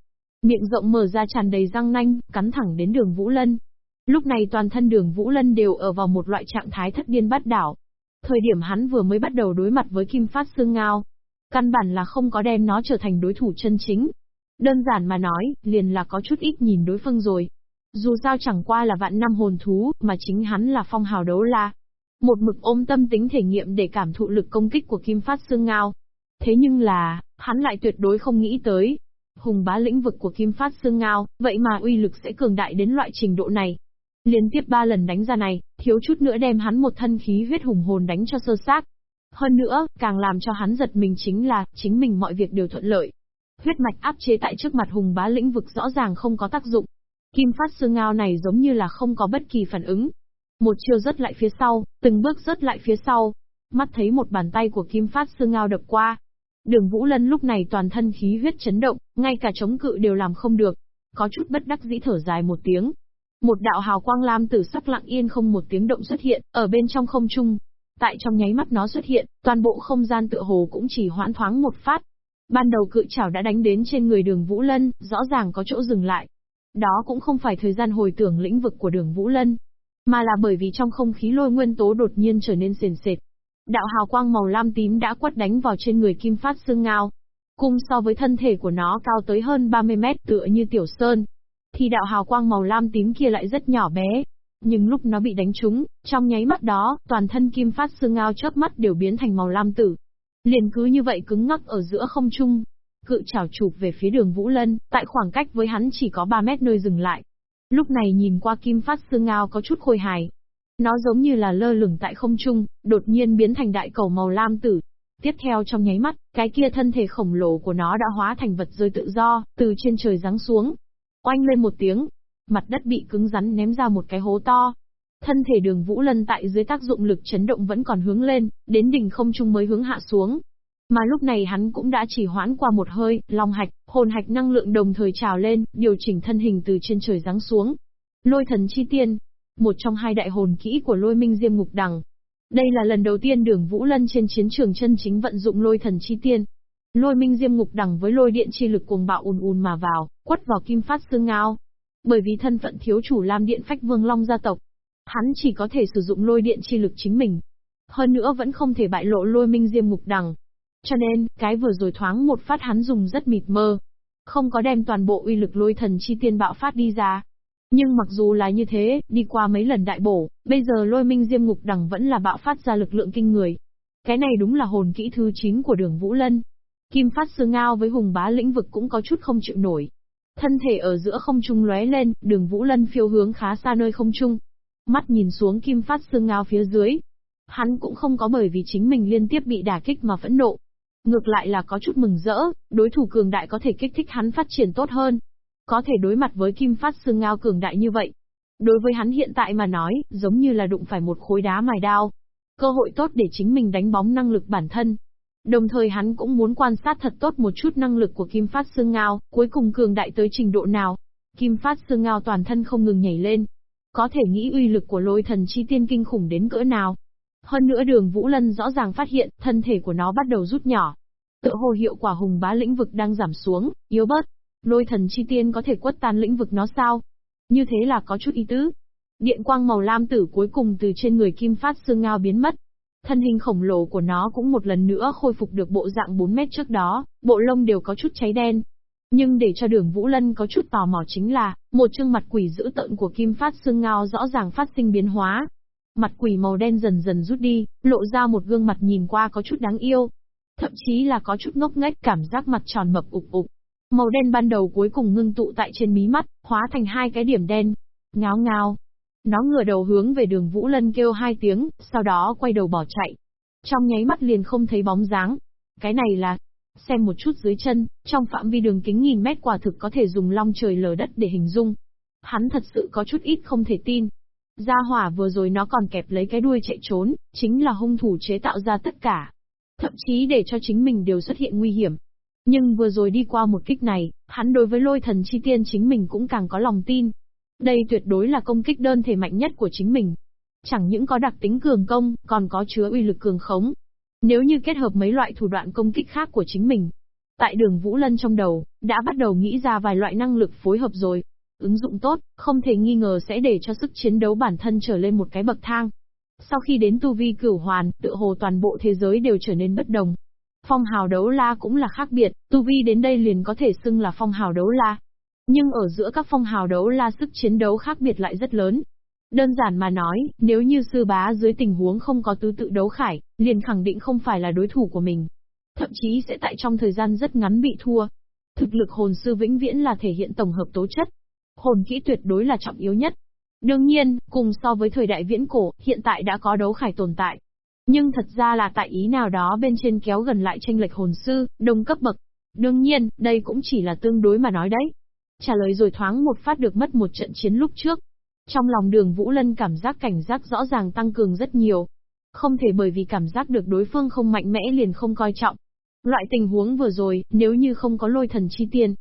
Miệng rộng mở ra tràn đầy răng nanh, cắn thẳng đến đường Vũ Lân. Lúc này toàn thân đường Vũ Lân đều ở vào một loại trạng thái thất điên bắt đảo. Thời điểm hắn vừa mới bắt đầu đối mặt với Kim Phát Sương Ngao. Căn bản là không có đem nó trở thành đối thủ chân chính. Đơn giản mà nói, liền là có chút ít nhìn đối phương rồi. Dù sao chẳng qua là vạn năm hồn thú, mà chính hắn là phong hào đấu la. Một mực ôm tâm tính thể nghiệm để cảm thụ lực công kích của Kim Phát Sương Ngao. Thế nhưng là, hắn lại tuyệt đối không nghĩ tới. Hùng bá lĩnh vực của Kim Phát Sương Ngao, vậy mà uy lực sẽ cường đại đến loại trình độ này. Liên tiếp ba lần đánh ra này, thiếu chút nữa đem hắn một thân khí huyết hùng hồn đánh cho sơ xác. Hơn nữa, càng làm cho hắn giật mình chính là, chính mình mọi việc đều thuận lợi. Huyết mạch áp chế tại trước mặt hùng bá lĩnh vực rõ ràng không có tác dụng. Kim phát xương ngao này giống như là không có bất kỳ phản ứng. Một chiều rớt lại phía sau, từng bước rớt lại phía sau. Mắt thấy một bàn tay của kim phát xương ngao đập qua. Đường Vũ Lân lúc này toàn thân khí huyết chấn động, ngay cả chống cự đều làm không được. Có chút bất đắc dĩ thở dài một tiếng, một đạo hào quang lam tử sắc lặng yên không một tiếng động xuất hiện, ở bên trong không trung. Tại trong nháy mắt nó xuất hiện, toàn bộ không gian tựa hồ cũng chỉ hoãn thoáng một phát. Ban đầu cự chảo đã đánh đến trên người đường Vũ Lân, rõ ràng có chỗ dừng lại. Đó cũng không phải thời gian hồi tưởng lĩnh vực của đường Vũ Lân, mà là bởi vì trong không khí lôi nguyên tố đột nhiên trở nên sền sệt. Đạo hào quang màu lam tím đã quất đánh vào trên người kim phát xương ngao. Cung so với thân thể của nó cao tới hơn 30 mét tựa như tiểu sơn, thì đạo hào quang màu lam tím kia lại rất nhỏ bé. Nhưng lúc nó bị đánh trúng, trong nháy mắt đó, toàn thân kim phát xương ngao chớp mắt đều biến thành màu lam tử. Liền cứ như vậy cứng ngắc ở giữa không trung. Cự chảo chụp về phía đường Vũ Lân, tại khoảng cách với hắn chỉ có 3 mét nơi dừng lại. Lúc này nhìn qua kim phát xương ngao có chút khôi hài. Nó giống như là lơ lửng tại không trung, đột nhiên biến thành đại cầu màu lam tử, Tiếp theo trong nháy mắt, cái kia thân thể khổng lồ của nó đã hóa thành vật rơi tự do, từ trên trời giáng xuống, Oanh lên một tiếng, mặt đất bị cứng rắn ném ra một cái hố to. Thân thể đường Vũ Lân tại dưới tác dụng lực chấn động vẫn còn hướng lên, đến đỉnh không trung mới hướng hạ xuống. Mà lúc này hắn cũng đã chỉ hoãn qua một hơi, long hạch, hồn hạch năng lượng đồng thời trào lên, điều chỉnh thân hình từ trên trời giáng xuống. Lôi thần chi tiên, một trong hai đại hồn kỹ của lôi minh diêm ngục đằng. Đây là lần đầu tiên đường Vũ Lân trên chiến trường chân chính vận dụng lôi thần chi tiên, Lôi minh diêm ngục đằng với lôi điện chi lực cuồng bạo ùn ùn mà vào, quất vào kim phát xương ngao. Bởi vì thân phận thiếu chủ Lam Điện Phách Vương Long gia tộc, hắn chỉ có thể sử dụng lôi điện chi lực chính mình. Hơn nữa vẫn không thể bại lộ lôi minh diêm ngục đằng. Cho nên, cái vừa rồi thoáng một phát hắn dùng rất mịt mơ. Không có đem toàn bộ uy lực lôi thần chi tiên bạo phát đi ra. Nhưng mặc dù là như thế, đi qua mấy lần đại bổ, bây giờ lôi minh diêm ngục đằng vẫn là bạo phát ra lực lượng kinh người. Cái này đúng là hồn kỹ thứ 9 của đường Vũ Lân. Kim phát sư ngao với hùng bá lĩnh vực cũng có chút không chịu nổi. Thân thể ở giữa không trung lóe lên, đường Vũ Lân phiêu hướng khá xa nơi không trung. Mắt nhìn xuống kim phát xương ngao phía dưới. Hắn cũng không có bởi vì chính mình liên tiếp bị đả kích mà phẫn nộ. Ngược lại là có chút mừng rỡ, đối thủ cường đại có thể kích thích hắn phát triển tốt hơn. Có thể đối mặt với kim phát xương ngao cường đại như vậy. Đối với hắn hiện tại mà nói, giống như là đụng phải một khối đá mài đao. Cơ hội tốt để chính mình đánh bóng năng lực bản thân, Đồng thời hắn cũng muốn quan sát thật tốt một chút năng lực của Kim Phát Sương Ngao, cuối cùng cường đại tới trình độ nào. Kim Phát Sương Ngao toàn thân không ngừng nhảy lên. Có thể nghĩ uy lực của lôi thần chi tiên kinh khủng đến cỡ nào. Hơn nữa đường Vũ Lân rõ ràng phát hiện, thân thể của nó bắt đầu rút nhỏ. Tự hồ hiệu quả hùng bá lĩnh vực đang giảm xuống, yếu bớt. Lôi thần chi tiên có thể quất tan lĩnh vực nó sao? Như thế là có chút ý tứ. Điện quang màu lam tử cuối cùng từ trên người Kim Phát Sương Ngao biến mất, Thân hình khổng lồ của nó cũng một lần nữa khôi phục được bộ dạng 4 mét trước đó, bộ lông đều có chút cháy đen. Nhưng để cho đường Vũ Lân có chút tò mò chính là, một chương mặt quỷ dữ tợn của Kim Phát xương Ngao rõ ràng phát sinh biến hóa. Mặt quỷ màu đen dần dần rút đi, lộ ra một gương mặt nhìn qua có chút đáng yêu. Thậm chí là có chút ngốc nghếch cảm giác mặt tròn mập ục ục. Màu đen ban đầu cuối cùng ngưng tụ tại trên mí mắt, hóa thành hai cái điểm đen. Ngáo ngao, nó ngửa đầu hướng về đường Vũ Lân kêu hai tiếng, sau đó quay đầu bỏ chạy. Trong nháy mắt liền không thấy bóng dáng. Cái này là, xem một chút dưới chân, trong phạm vi đường kính nghìn mét quả thực có thể dùng long trời lở đất để hình dung. Hắn thật sự có chút ít không thể tin. Gia hỏa vừa rồi nó còn kẹp lấy cái đuôi chạy trốn, chính là hung thủ chế tạo ra tất cả. Thậm chí để cho chính mình đều xuất hiện nguy hiểm. Nhưng vừa rồi đi qua một kích này, hắn đối với lôi thần chi tiên chính mình cũng càng có lòng tin. Đây tuyệt đối là công kích đơn thể mạnh nhất của chính mình. Chẳng những có đặc tính cường công, còn có chứa uy lực cường khống. Nếu như kết hợp mấy loại thủ đoạn công kích khác của chính mình, tại đường Vũ Lân trong đầu, đã bắt đầu nghĩ ra vài loại năng lực phối hợp rồi. Ứng dụng tốt, không thể nghi ngờ sẽ để cho sức chiến đấu bản thân trở lên một cái bậc thang. Sau khi đến tu vi cửu hoàn, tự hồ toàn bộ thế giới đều trở nên bất đồng. Phong hào đấu la cũng là khác biệt, tu vi đến đây liền có thể xưng là phong hào đấu la. Nhưng ở giữa các phong hào đấu la sức chiến đấu khác biệt lại rất lớn. Đơn giản mà nói, nếu như sư bá dưới tình huống không có tứ tự đấu khải, liền khẳng định không phải là đối thủ của mình. Thậm chí sẽ tại trong thời gian rất ngắn bị thua. Thực lực hồn sư vĩnh viễn là thể hiện tổng hợp tố chất. Hồn kỹ tuyệt đối là trọng yếu nhất. Đương nhiên, cùng so với thời đại viễn cổ, hiện tại đã có đấu khải tồn tại. Nhưng thật ra là tại ý nào đó bên trên kéo gần lại tranh lệch hồn sư, đồng cấp bậc. Đương nhiên, đây cũng chỉ là tương đối mà nói đấy. Trả lời rồi thoáng một phát được mất một trận chiến lúc trước. Trong lòng đường Vũ Lân cảm giác cảnh giác rõ ràng tăng cường rất nhiều. Không thể bởi vì cảm giác được đối phương không mạnh mẽ liền không coi trọng. Loại tình huống vừa rồi, nếu như không có lôi thần chi Tiên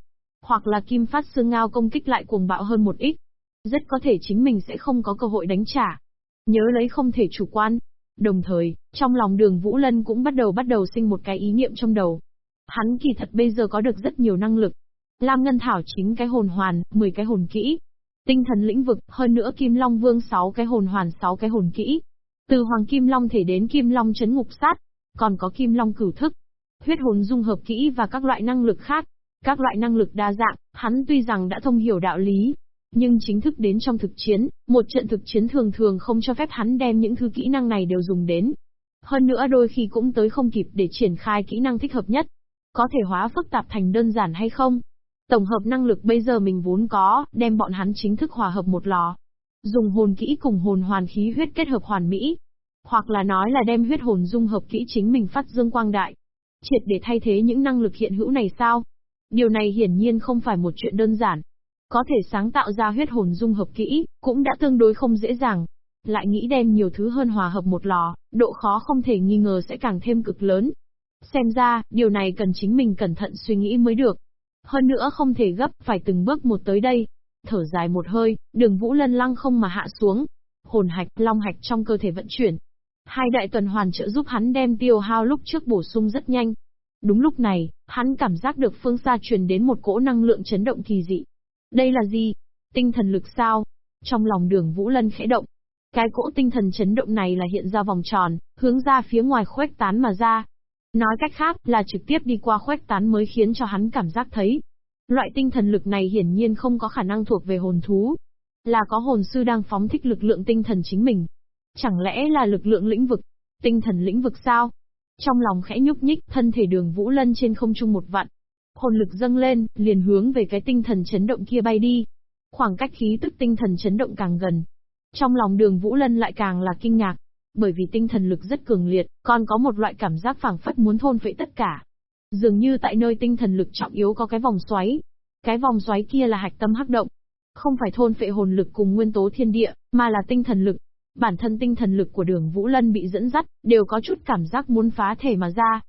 hoặc là kim phát xương ngao công kích lại cuồng bạo hơn một ít, rất có thể chính mình sẽ không có cơ hội đánh trả. Nhớ lấy không thể chủ quan. Đồng thời, trong lòng đường Vũ Lân cũng bắt đầu bắt đầu sinh một cái ý niệm trong đầu. Hắn kỳ thật bây giờ có được rất nhiều năng lực. Lam Ngân Thảo chính cái hồn hoàn, 10 cái hồn kỹ. Tinh thần lĩnh vực, hơn nữa Kim Long Vương 6 cái hồn hoàn 6 cái hồn kỹ. Từ Hoàng Kim Long thể đến Kim Long chấn ngục sát. Còn có Kim Long cửu thức. Huyết hồn dung hợp kỹ và các loại năng lực khác. Các loại năng lực đa dạng, hắn tuy rằng đã thông hiểu đạo lý, nhưng chính thức đến trong thực chiến, một trận thực chiến thường thường không cho phép hắn đem những thứ kỹ năng này đều dùng đến. Hơn nữa đôi khi cũng tới không kịp để triển khai kỹ năng thích hợp nhất. Có thể hóa phức tạp thành đơn giản hay không? Tổng hợp năng lực bây giờ mình vốn có, đem bọn hắn chính thức hòa hợp một lò. Dùng hồn kỹ cùng hồn hoàn khí huyết kết hợp hoàn mỹ. Hoặc là nói là đem huyết hồn dung hợp kỹ chính mình phát dương quang đại. Triệt để thay thế những năng lực hiện hữu này sao? Điều này hiển nhiên không phải một chuyện đơn giản. Có thể sáng tạo ra huyết hồn dung hợp kỹ, cũng đã tương đối không dễ dàng. Lại nghĩ đem nhiều thứ hơn hòa hợp một lò, độ khó không thể nghi ngờ sẽ càng thêm cực lớn. Xem ra, điều này cần chính mình cẩn thận suy nghĩ mới được. Hơn nữa không thể gấp, phải từng bước một tới đây. Thở dài một hơi, đường vũ lân lăng không mà hạ xuống. Hồn hạch, long hạch trong cơ thể vận chuyển. Hai đại tuần hoàn trợ giúp hắn đem tiêu hao lúc trước bổ sung rất nhanh. Đúng lúc này, hắn cảm giác được phương xa truyền đến một cỗ năng lượng chấn động kỳ dị. Đây là gì? Tinh thần lực sao? Trong lòng đường Vũ Lân khẽ động. Cái cỗ tinh thần chấn động này là hiện ra vòng tròn, hướng ra phía ngoài khuếch tán mà ra. Nói cách khác là trực tiếp đi qua khuếch tán mới khiến cho hắn cảm giác thấy. Loại tinh thần lực này hiển nhiên không có khả năng thuộc về hồn thú. Là có hồn sư đang phóng thích lực lượng tinh thần chính mình. Chẳng lẽ là lực lượng lĩnh vực? Tinh thần lĩnh vực sao? Trong lòng khẽ nhúc nhích, thân thể đường Vũ Lân trên không trung một vặn, Hồn lực dâng lên, liền hướng về cái tinh thần chấn động kia bay đi. Khoảng cách khí tức tinh thần chấn động càng gần. Trong lòng đường Vũ Lân lại càng là kinh ngạc. Bởi vì tinh thần lực rất cường liệt, còn có một loại cảm giác phảng phất muốn thôn phệ tất cả. Dường như tại nơi tinh thần lực trọng yếu có cái vòng xoáy. Cái vòng xoáy kia là hạch tâm hắc động. Không phải thôn phệ hồn lực cùng nguyên tố thiên địa, mà là tinh thần lực. Bản thân tinh thần lực của đường Vũ Lân bị dẫn dắt, đều có chút cảm giác muốn phá thể mà ra.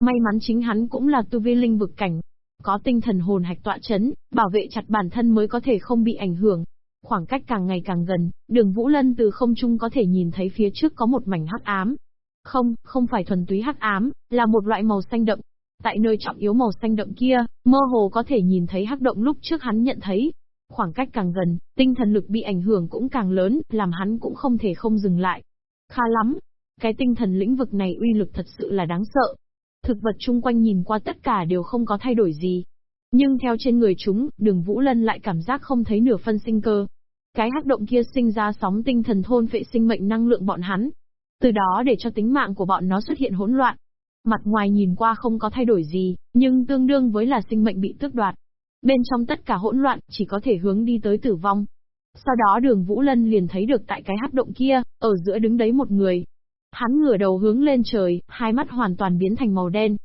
May mắn chính hắn cũng là tu vi linh vực cảnh, có tinh thần hồn hạch tọa chấn, bảo vệ chặt bản thân mới có thể không bị ảnh hưởng. Khoảng cách càng ngày càng gần, đường Vũ Lân từ không trung có thể nhìn thấy phía trước có một mảnh hắc ám. Không, không phải thuần túy hắc ám, là một loại màu xanh đậm. Tại nơi trọng yếu màu xanh đậm kia, mơ hồ có thể nhìn thấy hắc động lúc trước hắn nhận thấy. Khoảng cách càng gần, tinh thần lực bị ảnh hưởng cũng càng lớn, làm hắn cũng không thể không dừng lại. Khá lắm. Cái tinh thần lĩnh vực này uy lực thật sự là đáng sợ, Thực vật chung quanh nhìn qua tất cả đều không có thay đổi gì. Nhưng theo trên người chúng, đường Vũ Lân lại cảm giác không thấy nửa phân sinh cơ. Cái hắc động kia sinh ra sóng tinh thần thôn vệ sinh mệnh năng lượng bọn hắn. Từ đó để cho tính mạng của bọn nó xuất hiện hỗn loạn. Mặt ngoài nhìn qua không có thay đổi gì, nhưng tương đương với là sinh mệnh bị tước đoạt. Bên trong tất cả hỗn loạn, chỉ có thể hướng đi tới tử vong. Sau đó đường Vũ Lân liền thấy được tại cái hắc động kia, ở giữa đứng đấy một người, Hắn ngửa đầu hướng lên trời, hai mắt hoàn toàn biến thành màu đen.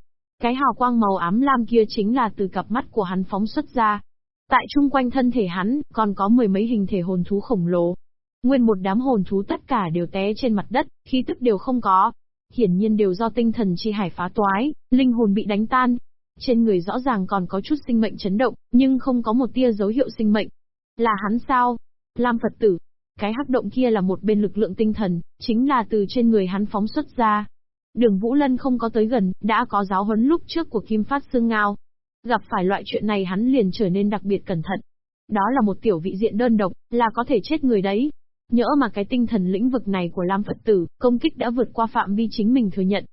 Cái hào quang màu ám lam kia chính là từ cặp mắt của hắn phóng xuất ra. Tại chung quanh thân thể hắn, còn có mười mấy hình thể hồn thú khổng lồ. Nguyên một đám hồn thú tất cả đều té trên mặt đất, khí tức đều không có. Hiển nhiên đều do tinh thần chi hải phá toái, linh hồn bị đánh tan. Trên người rõ ràng còn có chút sinh mệnh chấn động, nhưng không có một tia dấu hiệu sinh mệnh. Là hắn sao? Lam Phật tử. Cái hắc động kia là một bên lực lượng tinh thần, chính là từ trên người hắn phóng xuất ra. Đường Vũ Lân không có tới gần, đã có giáo huấn lúc trước của Kim Phát Sương Ngao. Gặp phải loại chuyện này hắn liền trở nên đặc biệt cẩn thận. Đó là một tiểu vị diện đơn độc, là có thể chết người đấy. Nhỡ mà cái tinh thần lĩnh vực này của Lam Phật tử, công kích đã vượt qua phạm vi chính mình thừa nhận.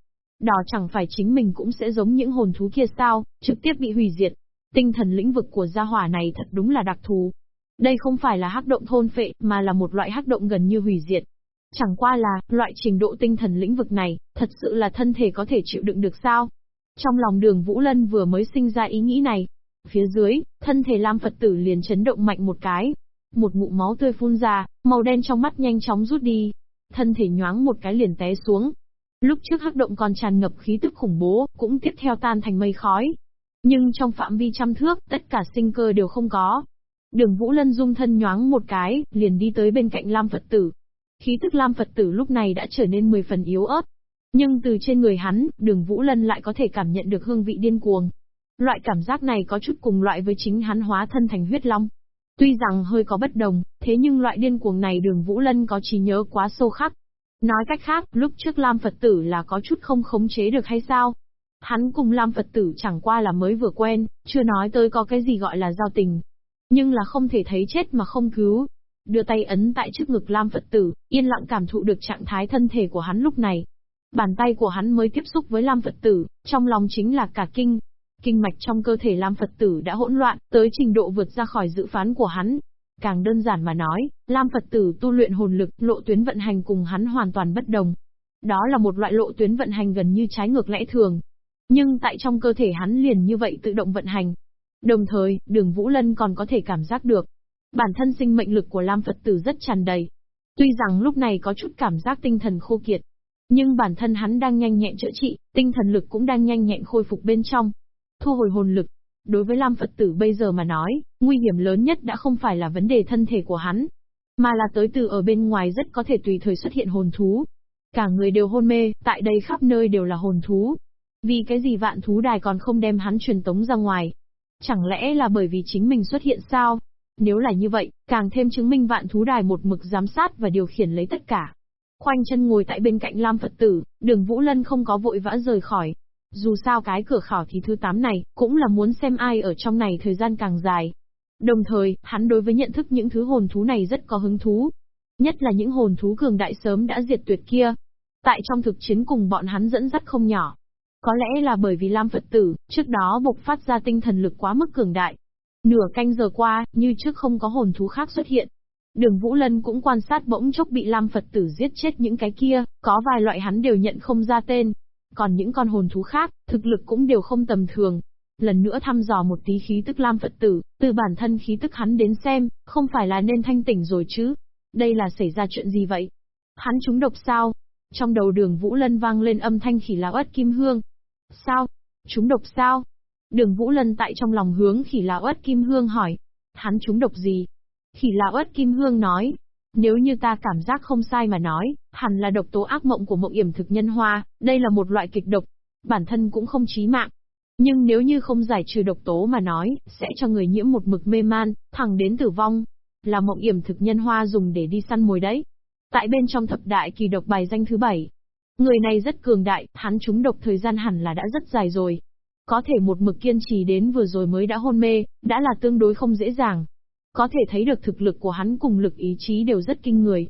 Đó chẳng phải chính mình cũng sẽ giống những hồn thú kia sao, trực tiếp bị hủy diệt. Tinh thần lĩnh vực của gia hỏa này thật đúng là đặc thù. Đây không phải là hắc động thôn phệ, mà là một loại hắc động gần như hủy diệt. Chẳng qua là, loại trình độ tinh thần lĩnh vực này, thật sự là thân thể có thể chịu đựng được sao? Trong lòng đường Vũ Lân vừa mới sinh ra ý nghĩ này. Phía dưới, thân thể Lam Phật tử liền chấn động mạnh một cái. Một ngụm máu tươi phun ra, màu đen trong mắt nhanh chóng rút đi. Thân thể nhoáng một cái liền té xuống. Lúc trước hắc động còn tràn ngập khí tức khủng bố, cũng tiếp theo tan thành mây khói. Nhưng trong phạm vi trăm thước, tất cả sinh cơ đều không có. Đường Vũ Lân dung thân nhoáng một cái, liền đi tới bên cạnh Lam Phật tử. Khí tức Lam Phật tử lúc này đã trở nên 10 phần yếu ớt. Nhưng từ trên người hắn, đường Vũ Lân lại có thể cảm nhận được hương vị điên cuồng. Loại cảm giác này có chút cùng loại với chính hắn hóa thân thành huyết long. Tuy rằng hơi có bất đồng, thế nhưng loại điên cuồng này đường Vũ Lân có trí nhớ quá sâu khắc. Nói cách khác, lúc trước Lam Phật tử là có chút không khống chế được hay sao? Hắn cùng Lam Phật tử chẳng qua là mới vừa quen, chưa nói tới có cái gì gọi là giao tình. Nhưng là không thể thấy chết mà không cứu. Đưa tay ấn tại trước ngực Lam Phật tử, yên lặng cảm thụ được trạng thái thân thể của hắn lúc này. Bàn tay của hắn mới tiếp xúc với Lam Phật tử, trong lòng chính là cả kinh. Kinh mạch trong cơ thể Lam Phật tử đã hỗn loạn, tới trình độ vượt ra khỏi dự phán của hắn. Càng đơn giản mà nói, Lam Phật tử tu luyện hồn lực, lộ tuyến vận hành cùng hắn hoàn toàn bất đồng. Đó là một loại lộ tuyến vận hành gần như trái ngược lẽ thường. Nhưng tại trong cơ thể hắn liền như vậy tự động vận hành, Đồng thời, đường Vũ Lân còn có thể cảm giác được. Bản thân sinh mệnh lực của Lam Phật tử rất tràn đầy. Tuy rằng lúc này có chút cảm giác tinh thần khô kiệt. Nhưng bản thân hắn đang nhanh nhẹn chữa trị, tinh thần lực cũng đang nhanh nhẹn khôi phục bên trong. Thu hồi hồn lực. Đối với Lam Phật tử bây giờ mà nói, nguy hiểm lớn nhất đã không phải là vấn đề thân thể của hắn. Mà là tới từ ở bên ngoài rất có thể tùy thời xuất hiện hồn thú. Cả người đều hôn mê, tại đây khắp nơi đều là hồn thú. Vì cái gì vạn thú đài còn không đem hắn truyền tống ra ngoài, Chẳng lẽ là bởi vì chính mình xuất hiện sao? Nếu là như vậy, càng thêm chứng minh vạn thú đài một mực giám sát và điều khiển lấy tất cả. Khoanh chân ngồi tại bên cạnh Lam Phật tử, đường Vũ Lân không có vội vã rời khỏi. Dù sao cái cửa khảo thí thứ 8 này, cũng là muốn xem ai ở trong này thời gian càng dài. Đồng thời, hắn đối với nhận thức những thứ hồn thú này rất có hứng thú. Nhất là những hồn thú cường đại sớm đã diệt tuyệt kia. Tại trong thực chiến cùng bọn hắn dẫn dắt không nhỏ. Có lẽ là bởi vì Lam Phật tử, trước đó bộc phát ra tinh thần lực quá mức cường đại. Nửa canh giờ qua, như trước không có hồn thú khác xuất hiện. Đường Vũ Lân cũng quan sát bỗng chốc bị Lam Phật tử giết chết những cái kia, có vài loại hắn đều nhận không ra tên. Còn những con hồn thú khác, thực lực cũng đều không tầm thường. Lần nữa thăm dò một tí khí tức Lam Phật tử, từ bản thân khí tức hắn đến xem, không phải là nên thanh tỉnh rồi chứ. Đây là xảy ra chuyện gì vậy? Hắn trúng độc sao? Trong đầu đường Vũ Lân vang lên âm thanh khỉ lão ất kim hương, Sao? Chúng độc sao? Đường Vũ Lân tại trong lòng hướng khỉ lão ớt Kim Hương hỏi. Hắn chúng độc gì? Khỉ lão ớt Kim Hương nói. Nếu như ta cảm giác không sai mà nói, hẳn là độc tố ác mộng của mộng yểm thực nhân hoa, đây là một loại kịch độc. Bản thân cũng không chí mạng. Nhưng nếu như không giải trừ độc tố mà nói, sẽ cho người nhiễm một mực mê man, thẳng đến tử vong. Là mộng yểm thực nhân hoa dùng để đi săn mồi đấy. Tại bên trong thập đại kỳ độc bài danh thứ bảy, Người này rất cường đại, hắn trúng độc thời gian hẳn là đã rất dài rồi. Có thể một mực kiên trì đến vừa rồi mới đã hôn mê, đã là tương đối không dễ dàng. Có thể thấy được thực lực của hắn cùng lực ý chí đều rất kinh người.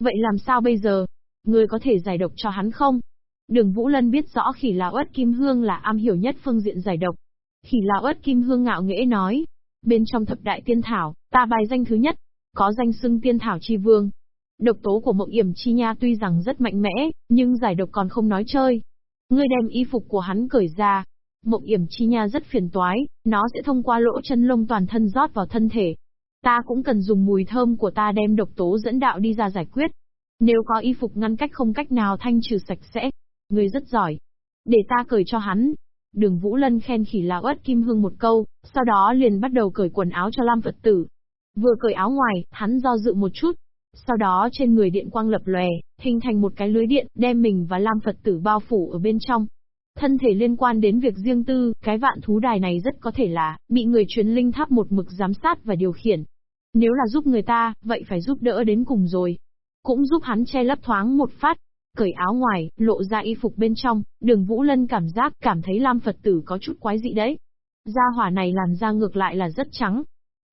Vậy làm sao bây giờ? Người có thể giải độc cho hắn không? Đường Vũ Lân biết rõ khỉ lão ớt Kim Hương là am hiểu nhất phương diện giải độc. Khỉ lão ớt Kim Hương ngạo nghễ nói. Bên trong thập đại tiên thảo, ta bài danh thứ nhất. Có danh xưng tiên thảo chi vương, Độc tố của mộng yểm chi nha tuy rằng rất mạnh mẽ, nhưng giải độc còn không nói chơi. Ngươi đem y phục của hắn cởi ra. Mộng yểm chi nha rất phiền toái, nó sẽ thông qua lỗ chân lông toàn thân rót vào thân thể. Ta cũng cần dùng mùi thơm của ta đem độc tố dẫn đạo đi ra giải quyết. Nếu có y phục ngăn cách không cách nào thanh trừ sạch sẽ, ngươi rất giỏi. Để ta cởi cho hắn. Đường Vũ Lân khen khỉ lão ất kim hương một câu, sau đó liền bắt đầu cởi quần áo cho Lam Phật tử. Vừa cởi áo ngoài, hắn do dự một chút, sau đó trên người điện quang lập lòe, hình thành một cái lưới điện, đem mình và Lam Phật tử bao phủ ở bên trong. Thân thể liên quan đến việc riêng tư, cái vạn thú đài này rất có thể là, bị người truyền linh tháp một mực giám sát và điều khiển. Nếu là giúp người ta, vậy phải giúp đỡ đến cùng rồi. Cũng giúp hắn che lấp thoáng một phát, cởi áo ngoài, lộ ra y phục bên trong, đường Vũ Lân cảm giác cảm thấy Lam Phật tử có chút quái dị đấy. Da hỏa này làn da ngược lại là rất trắng.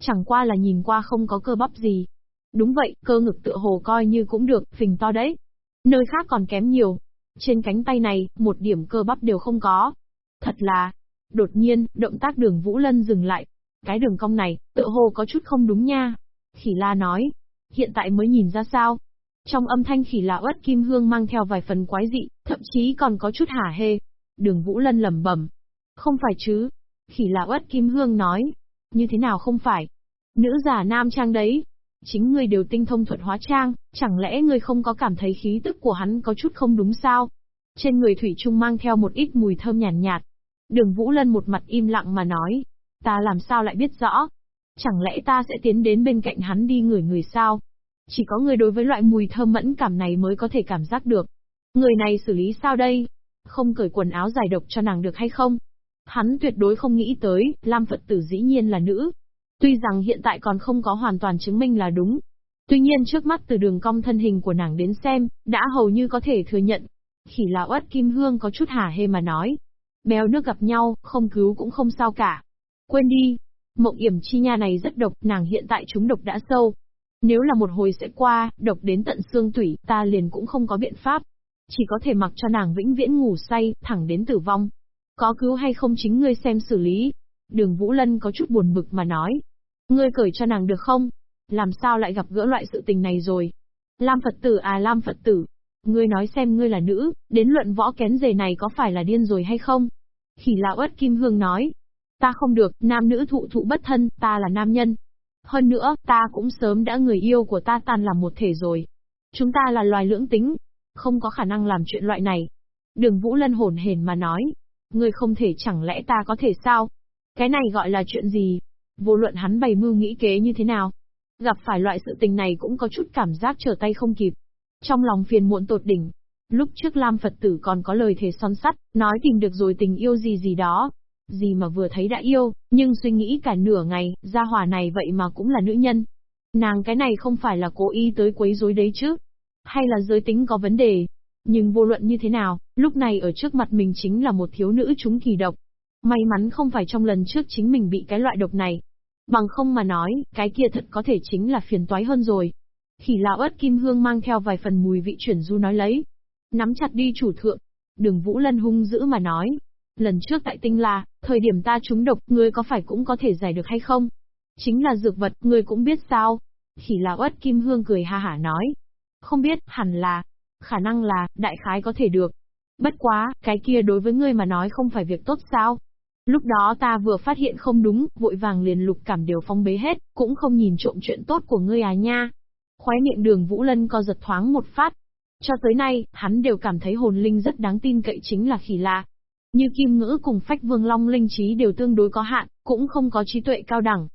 Chẳng qua là nhìn qua không có cơ bắp gì. Đúng vậy, cơ ngực tựa hồ coi như cũng được, phình to đấy. Nơi khác còn kém nhiều. Trên cánh tay này, một điểm cơ bắp đều không có. Thật là... Đột nhiên, động tác đường Vũ Lân dừng lại. Cái đường cong này, tựa hồ có chút không đúng nha. Khỉ la nói. Hiện tại mới nhìn ra sao, trong âm thanh khỉ la uất kim hương mang theo vài phần quái dị, thậm chí còn có chút hả hê. Đường Vũ Lân lẩm bẩm. Không phải chứ. Khỉ la uất kim hương nói. Như thế nào không phải? Nữ giả nam trang đấy. Chính ngươi đều tinh thông thuật hóa trang, chẳng lẽ ngươi không có cảm thấy khí tức của hắn có chút không đúng sao? Trên người Thủy Trung mang theo một ít mùi thơm nhàn nhạt, nhạt. Đường Vũ Lân một mặt im lặng mà nói. Ta làm sao lại biết rõ? Chẳng lẽ ta sẽ tiến đến bên cạnh hắn đi ngửi người sao? Chỉ có người đối với loại mùi thơm mẫn cảm này mới có thể cảm giác được. Người này xử lý sao đây? Không cởi quần áo dài độc cho nàng được hay không? Hắn tuyệt đối không nghĩ tới, Lam Phật tử dĩ nhiên là nữ. Tuy rằng hiện tại còn không có hoàn toàn chứng minh là đúng. Tuy nhiên trước mắt từ đường cong thân hình của nàng đến xem, đã hầu như có thể thừa nhận. Khỉ lão uất kim hương có chút hả hê mà nói. Béo nước gặp nhau, không cứu cũng không sao cả. Quên đi. Mộng yểm chi nha này rất độc, nàng hiện tại chúng độc đã sâu, nếu là một hồi sẽ qua, độc đến tận xương tủy, ta liền cũng không có biện pháp. Chỉ có thể mặc cho nàng vĩnh viễn ngủ say, thẳng đến tử vong. Có cứu hay không chính ngươi xem xử lý. Đường Vũ Lân có chút buồn bực mà nói. Ngươi cởi cho nàng được không? Làm sao lại gặp gỡ loại sự tình này rồi? Lam Phật tử à Lam Phật tử. Ngươi nói xem ngươi là nữ, đến luận võ kén dề này có phải là điên rồi hay không? Khỉ lão ất Kim Hương nói. Ta không được, nam nữ thụ thụ bất thân, ta là nam nhân, hơn nữa, ta cũng sớm đã người yêu của ta tan làm một thể rồi. Chúng ta là loài lưỡng tính, không có khả năng làm chuyện loại này. Đường Vũ Lân hồn hển mà nói, Ngươi không thể chẳng lẽ ta có thể sao? Cái này gọi là chuyện gì? Vô luận hắn bày mưu nghĩ kế như thế nào? Gặp phải loại sự tình này cũng có chút cảm giác trở tay không kịp. Trong lòng phiền muộn tột đỉnh. Lúc trước Lam Phật tử còn có lời thề son sắt, nói tìm được rồi tình yêu gì gì đó, gì mà vừa thấy đã yêu, nhưng suy nghĩ cả nửa ngày, gia hỏa này vậy mà cũng là nữ nhân. Nàng cái này không phải là cố ý tới quấy rối đấy chứ? Hay là giới tính có vấn đề? Nhưng vô luận như thế nào, lúc này ở trước mặt mình chính là một thiếu nữ chúng kỳ độc. May mắn không phải trong lần trước chính mình bị cái loại độc này. Bằng không mà nói, cái kia thật có thể chính là phiền toái hơn rồi. Khỉ lão ớt kim hương mang theo vài phần mùi vị chuyển du nói lấy. Nắm chặt đi chủ thượng. Đường Vũ Lân hung dữ mà nói, Lần trước tại tinh la, thời điểm ta trúng độc, ngươi có phải cũng có thể giải được hay không? Chính là dược vật, ngươi cũng biết sao? Khỉ lão ớt kim hương cười ha hả nói. Không biết, hẳn là, khả năng là, đại khái có thể được. Bất quá, cái kia đối với ngươi mà nói không phải việc tốt sao? Lúc đó ta vừa phát hiện không đúng, vội vàng liền lục cảm đều phong bế hết, cũng không nhìn trộm chuyện tốt của ngươi à nha. Khóe miệng đường Vũ Lân co giật thoáng một phát. Cho tới nay, hắn đều cảm thấy hồn linh rất đáng tin cậy chính là khỉ lạ. Như kim ngữ cùng phách vương long linh trí đều tương đối có hạn, cũng không có trí tuệ cao đẳng.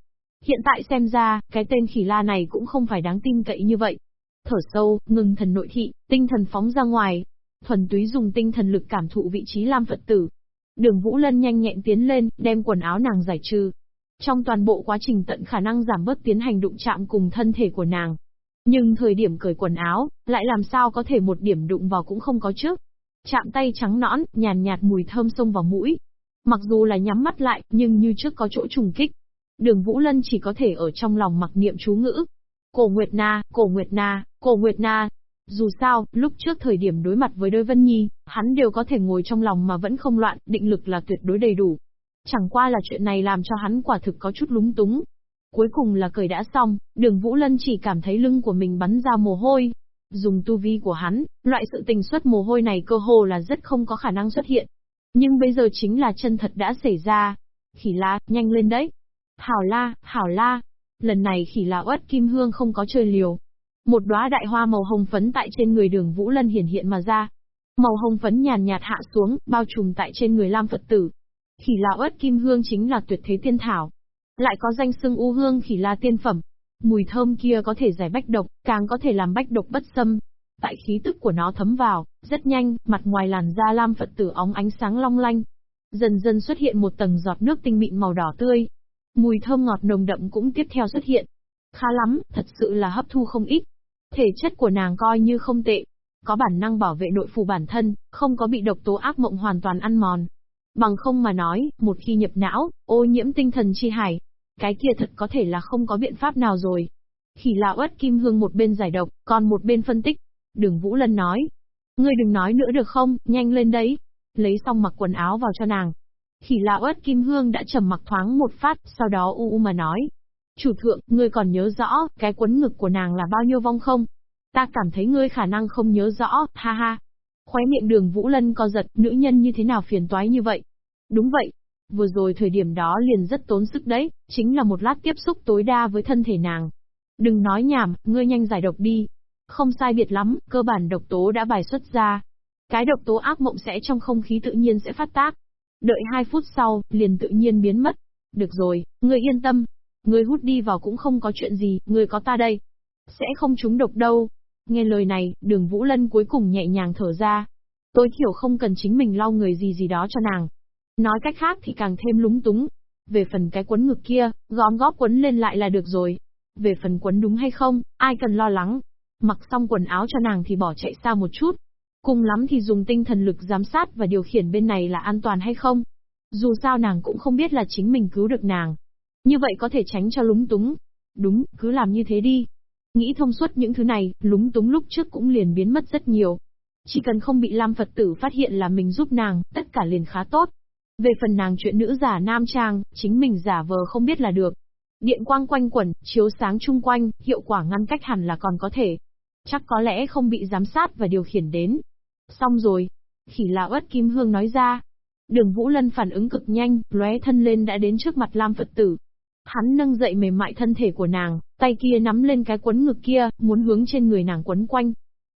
Hiện tại xem ra, cái tên khỉ la này cũng không phải đáng tin cậy như vậy. Thở sâu, ngừng thần nội thị, tinh thần phóng ra ngoài. Thuần túy dùng tinh thần lực cảm thụ vị trí Lam Phật tử. Đường Vũ Lân nhanh nhẹn tiến lên, đem quần áo nàng giải trừ. Trong toàn bộ quá trình tận khả năng giảm bớt tiến hành đụng chạm cùng thân thể của nàng. Nhưng thời điểm cởi quần áo, lại làm sao có thể một điểm đụng vào cũng không có trước. Chạm tay trắng nõn, nhàn nhạt mùi thơm xông vào mũi. Mặc dù là nhắm mắt lại, nhưng như trước có chỗ trùng kích. Đường Vũ Lân chỉ có thể ở trong lòng mặc niệm chú ngữ. Cổ Nguyệt Na, Cổ Nguyệt Na, Cổ Nguyệt Na. Dù sao, lúc trước thời điểm đối mặt với đôi Vân Nhi, hắn đều có thể ngồi trong lòng mà vẫn không loạn, định lực là tuyệt đối đầy đủ. Chẳng qua là chuyện này làm cho hắn quả thực có chút lúng túng. Cuối cùng là cười đã xong, đường Vũ Lân chỉ cảm thấy lưng của mình bắn ra mồ hôi, Dùng tu vi của hắn, loại sự tình xuất mồ hôi này cơ hồ là rất không có khả năng xuất hiện. Nhưng bây giờ chính là chân thật đã xảy ra. Khỉ la, nhanh lên đấy. Hảo la, hảo la. Lần này khỉ la uất kim hương không có chơi liều. Một đóa đại hoa màu hồng phấn tại trên người đường Vũ Lân hiển hiện mà ra. Màu hồng phấn nhàn nhạt hạ xuống, bao trùm tại trên người Lam Phật tử. Khỉ la ớt kim hương chính là tuyệt thế tiên thảo. Lại có danh xưng u hương khỉ la tiên phẩm, Mùi thơm kia có thể giải bách độc, càng có thể làm bách độc bất xâm. Tại khí tức của nó thấm vào, rất nhanh, mặt ngoài làn da lam Phật tử óng ánh sáng long lanh. Dần dần xuất hiện một tầng giọt nước tinh mịn màu đỏ tươi. Mùi thơm ngọt nồng đậm cũng tiếp theo xuất hiện. Khá lắm, thật sự là hấp thu không ít. Thể chất của nàng coi như không tệ. Có bản năng bảo vệ nội phù bản thân, không có bị độc tố ác mộng hoàn toàn ăn mòn. Bằng không mà nói, một khi nhập não, ô nhiễm tinh thần chi hải, cái kia thật có thể là không có biện pháp nào rồi. Khỉ lão ất kim hương một bên giải độc, còn một bên phân tích. Đường Vũ Lân nói. Ngươi đừng nói nữa được không, nhanh lên đấy. Lấy xong mặc quần áo vào cho nàng. Khỉ lão ất kim hương đã trầm mặc thoáng một phát, sau đó u u mà nói. Chủ thượng, ngươi còn nhớ rõ, cái quấn ngực của nàng là bao nhiêu vong không? Ta cảm thấy ngươi khả năng không nhớ rõ, ha ha. Khóe miệng đường Vũ Lân co giật, nữ nhân như thế nào phiền toái như vậy? Đúng vậy, Vừa rồi thời điểm đó liền rất tốn sức đấy, chính là một lát tiếp xúc tối đa với thân thể nàng. Đừng nói nhảm, ngươi nhanh giải độc đi. Không sai biệt lắm, cơ bản độc tố đã bài xuất ra. Cái độc tố ác mộng sẽ trong không khí tự nhiên sẽ phát tác. Đợi 2 phút sau, liền tự nhiên biến mất. Được rồi, ngươi yên tâm. Ngươi hút đi vào cũng không có chuyện gì, ngươi có ta đây. Sẽ không trúng độc đâu. Nghe lời này, đường Vũ Lân cuối cùng nhẹ nhàng thở ra. Tôi hiểu không cần chính mình lau người gì gì đó cho nàng, Nói cách khác thì càng thêm lúng túng. Về phần cái quấn ngực kia, gom góp quấn lên lại là được rồi. Về phần quấn đúng hay không, ai cần lo lắng. Mặc xong quần áo cho nàng thì bỏ chạy xa một chút. Cùng lắm thì dùng tinh thần lực giám sát và điều khiển bên này là an toàn hay không. Dù sao nàng cũng không biết là chính mình cứu được nàng. Như vậy có thể tránh cho lúng túng. Đúng, cứ làm như thế đi. Nghĩ thông suốt những thứ này, lúng túng lúc trước cũng liền biến mất rất nhiều. Chỉ cần không bị Lam Phật tử phát hiện là mình giúp nàng, tất cả liền khá tốt. Về phần nàng chuyện nữ giả nam trang, chính mình giả vờ không biết là được. Điện quang quanh quẩn, chiếu sáng chung quanh, hiệu quả ngăn cách hẳn là còn có thể. Chắc có lẽ không bị giám sát và điều khiển đến. Xong rồi. Khỉ lão ớt kim hương nói ra. Đường Vũ Lân phản ứng cực nhanh, lóe thân lên đã đến trước mặt Lam Phật tử. Hắn nâng dậy mềm mại thân thể của nàng, tay kia nắm lên cái quấn ngực kia, muốn hướng trên người nàng quấn quanh.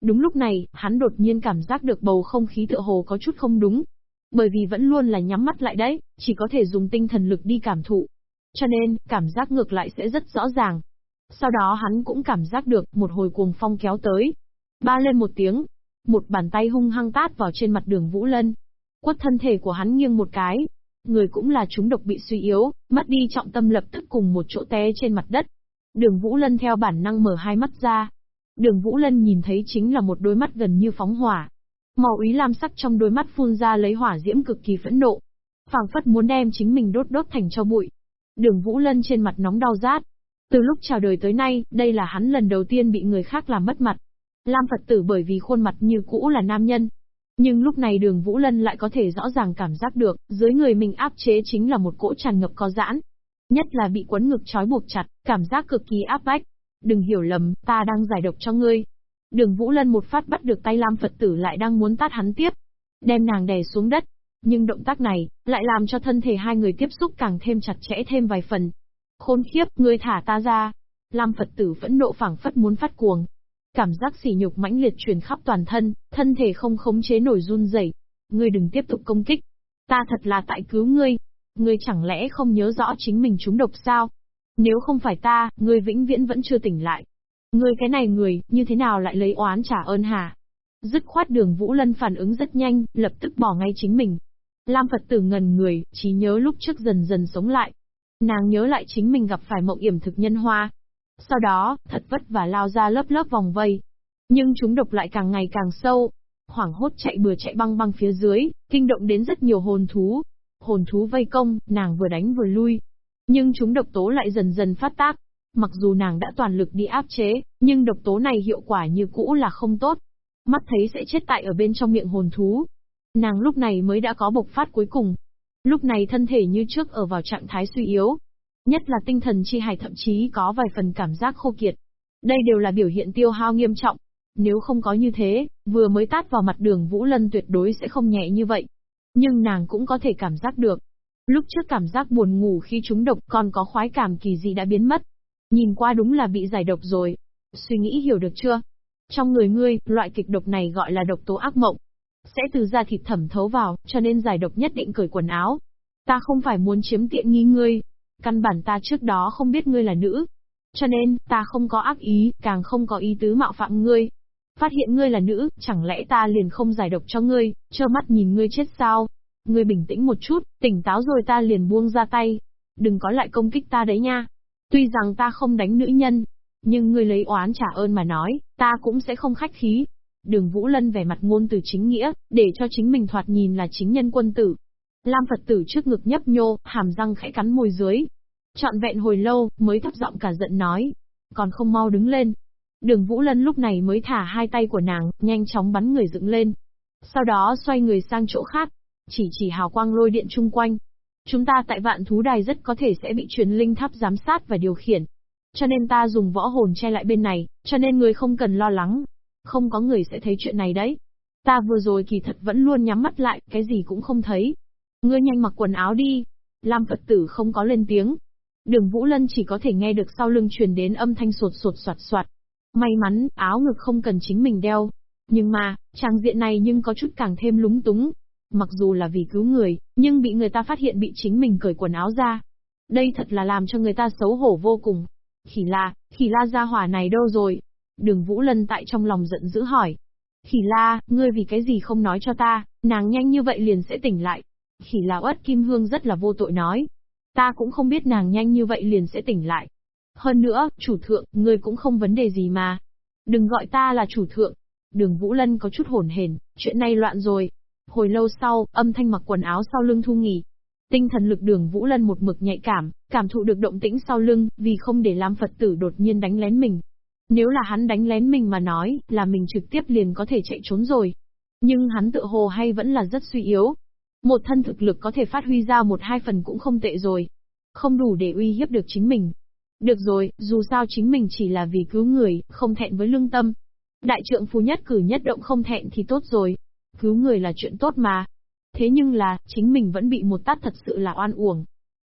Đúng lúc này, hắn đột nhiên cảm giác được bầu không khí tựa hồ có chút không đúng, bởi vì vẫn luôn là nhắm mắt lại đấy, chỉ có thể dùng tinh thần lực đi cảm thụ. Cho nên, cảm giác ngược lại sẽ rất rõ ràng. Sau đó hắn cũng cảm giác được một hồi cuồng phong kéo tới. Ba lên một tiếng, một bàn tay hung hăng tát vào trên mặt đường Vũ Lân. Quất thân thể của hắn nghiêng một cái. Người cũng là chúng độc bị suy yếu, mất đi trọng tâm lập tức cùng một chỗ té trên mặt đất. Đường Vũ Lân theo bản năng mở hai mắt ra. Đường Vũ Lân nhìn thấy chính là một đôi mắt gần như phóng hỏa, Màu ý lam sắc trong đôi mắt phun ra lấy hỏa diễm cực kỳ phẫn nộ. phảng phất muốn đem chính mình đốt đốt thành cho bụi. Đường Vũ Lân trên mặt nóng đau rát. Từ lúc chào đời tới nay, đây là hắn lần đầu tiên bị người khác làm mất mặt. Lam Phật tử bởi vì khuôn mặt như cũ là nam nhân. Nhưng lúc này đường Vũ Lân lại có thể rõ ràng cảm giác được, dưới người mình áp chế chính là một cỗ tràn ngập co giãn. Nhất là bị quấn ngực trói buộc chặt, cảm giác cực kỳ áp bách. Đừng hiểu lầm, ta đang giải độc cho ngươi. Đường Vũ Lân một phát bắt được tay Lam Phật tử lại đang muốn tát hắn tiếp, đem nàng đè xuống đất. Nhưng động tác này, lại làm cho thân thể hai người tiếp xúc càng thêm chặt chẽ thêm vài phần. Khốn khiếp, ngươi thả ta ra. Lam Phật tử phẫn nộ phảng phất muốn phát cuồng. Cảm giác sỉ nhục mãnh liệt truyền khắp toàn thân, thân thể không khống chế nổi run rẩy. Ngươi đừng tiếp tục công kích. Ta thật là tại cứu ngươi. Ngươi chẳng lẽ không nhớ rõ chính mình trúng độc sao? Nếu không phải ta, ngươi vĩnh viễn vẫn chưa tỉnh lại. Ngươi cái này người, như thế nào lại lấy oán trả ơn hả? Dứt khoát đường Vũ Lân phản ứng rất nhanh, lập tức bỏ ngay chính mình. Lam Phật tử ngần người, trí nhớ lúc trước dần dần sống lại. Nàng nhớ lại chính mình gặp phải mộng yểm thực nhân hoa. Sau đó, thật vất vả lao ra lớp lớp vòng vây. Nhưng chúng độc lại càng ngày càng sâu. Hoảng hốt chạy bừa chạy băng băng phía dưới, kinh động đến rất nhiều hồn thú. Hồn thú vây công, nàng vừa đánh vừa lui. Nhưng chúng độc tố lại dần dần phát tác. Mặc dù nàng đã toàn lực đi áp chế, nhưng độc tố này hiệu quả như cũ là không tốt. Mắt thấy sẽ chết tại ở bên trong miệng hồn thú. Nàng lúc này mới đã có bộc phát cuối cùng. Lúc này thân thể như trước ở vào trạng thái suy yếu. Nhất là tinh thần chi hài thậm chí có vài phần cảm giác khô kiệt. Đây đều là biểu hiện tiêu hao nghiêm trọng. Nếu không có như thế, vừa mới tát vào mặt đường Vũ Lân tuyệt đối sẽ không nhẹ như vậy. Nhưng nàng cũng có thể cảm giác được. Lúc trước cảm giác buồn ngủ khi chúng độc còn có khoái cảm kỳ dị đã biến mất. Nhìn qua đúng là bị giải độc rồi. Suy nghĩ hiểu được chưa? Trong người ngươi, loại kịch độc này gọi là độc tố ác mộng. Sẽ từ da thịt thẩm thấu vào, cho nên giải độc nhất định cởi quần áo. Ta không phải muốn chiếm tiện nghi ngươi. Căn bản ta trước đó không biết ngươi là nữ. Cho nên, ta không có ác ý, càng không có ý tứ mạo phạm ngươi. Phát hiện ngươi là nữ, chẳng lẽ ta liền không giải độc cho ngươi, trơ mắt nhìn ngươi chết sao? Ngươi bình tĩnh một chút, tỉnh táo rồi ta liền buông ra tay. Đừng có lại công kích ta đấy nha. Tuy rằng ta không đánh nữ nhân, nhưng ngươi lấy oán trả ơn mà nói, ta cũng sẽ không khách khí. Đường Vũ Lân vẻ mặt ngôn từ chính nghĩa, để cho chính mình thoạt nhìn là chính nhân quân tử. Lam Phật tử trước ngực nhấp nhô, hàm răng khẽ cắn môi dưới. Chọn vẹn hồi lâu, mới thấp giọng cả giận nói. Còn không mau đứng lên. Đường Vũ Lân lúc này mới thả hai tay của nàng, nhanh chóng bắn người dựng lên. Sau đó xoay người sang chỗ khác, chỉ chỉ hào quang lôi điện chung quanh. Chúng ta tại vạn thú đài rất có thể sẽ bị truyền linh tháp giám sát và điều khiển. Cho nên ta dùng võ hồn che lại bên này, cho nên người không cần lo lắng. Không có người sẽ thấy chuyện này đấy. Ta vừa rồi kỳ thật vẫn luôn nhắm mắt lại, cái gì cũng không thấy. Ngươi nhanh mặc quần áo đi. Lam Phật tử không có lên tiếng. Đường Vũ Lân chỉ có thể nghe được sau lưng truyền đến âm thanh sột sột soạt soạt. May mắn, áo ngực không cần chính mình đeo. Nhưng mà, trang diện này nhưng có chút càng thêm lúng túng. Mặc dù là vì cứu người, nhưng bị người ta phát hiện bị chính mình cởi quần áo ra. Đây thật là làm cho người ta xấu hổ vô cùng. Khỉ la, khỉ la ra hỏa này đâu rồi? Đường Vũ Lân tại trong lòng giận dữ hỏi. Khỉ la, ngươi vì cái gì không nói cho ta, nàng nhanh như vậy liền sẽ tỉnh lại. Khỉ lão ất kim hương rất là vô tội nói. Ta cũng không biết nàng nhanh như vậy liền sẽ tỉnh lại. Hơn nữa, chủ thượng, ngươi cũng không vấn đề gì mà. Đừng gọi ta là chủ thượng. Đường Vũ Lân có chút hồn hển, chuyện này loạn rồi. Hồi lâu sau, âm thanh mặc quần áo sau lưng thu nghỉ, Tinh thần lực đường Vũ Lân một mực nhạy cảm, cảm thụ được động tĩnh sau lưng, vì không để Lam Phật tử đột nhiên đánh lén mình. Nếu là hắn đánh lén mình mà nói, là mình trực tiếp liền có thể chạy trốn rồi. Nhưng hắn tự hồ hay vẫn là rất suy yếu. Một thân thực lực có thể phát huy ra một hai phần cũng không tệ rồi. Không đủ để uy hiếp được chính mình. Được rồi, dù sao chính mình chỉ là vì cứu người, không thẹn với lương tâm. Đại trượng phu nhất cử nhất động không thẹn thì tốt rồi. Cứu người là chuyện tốt mà. Thế nhưng là, chính mình vẫn bị một tát thật sự là oan uổng.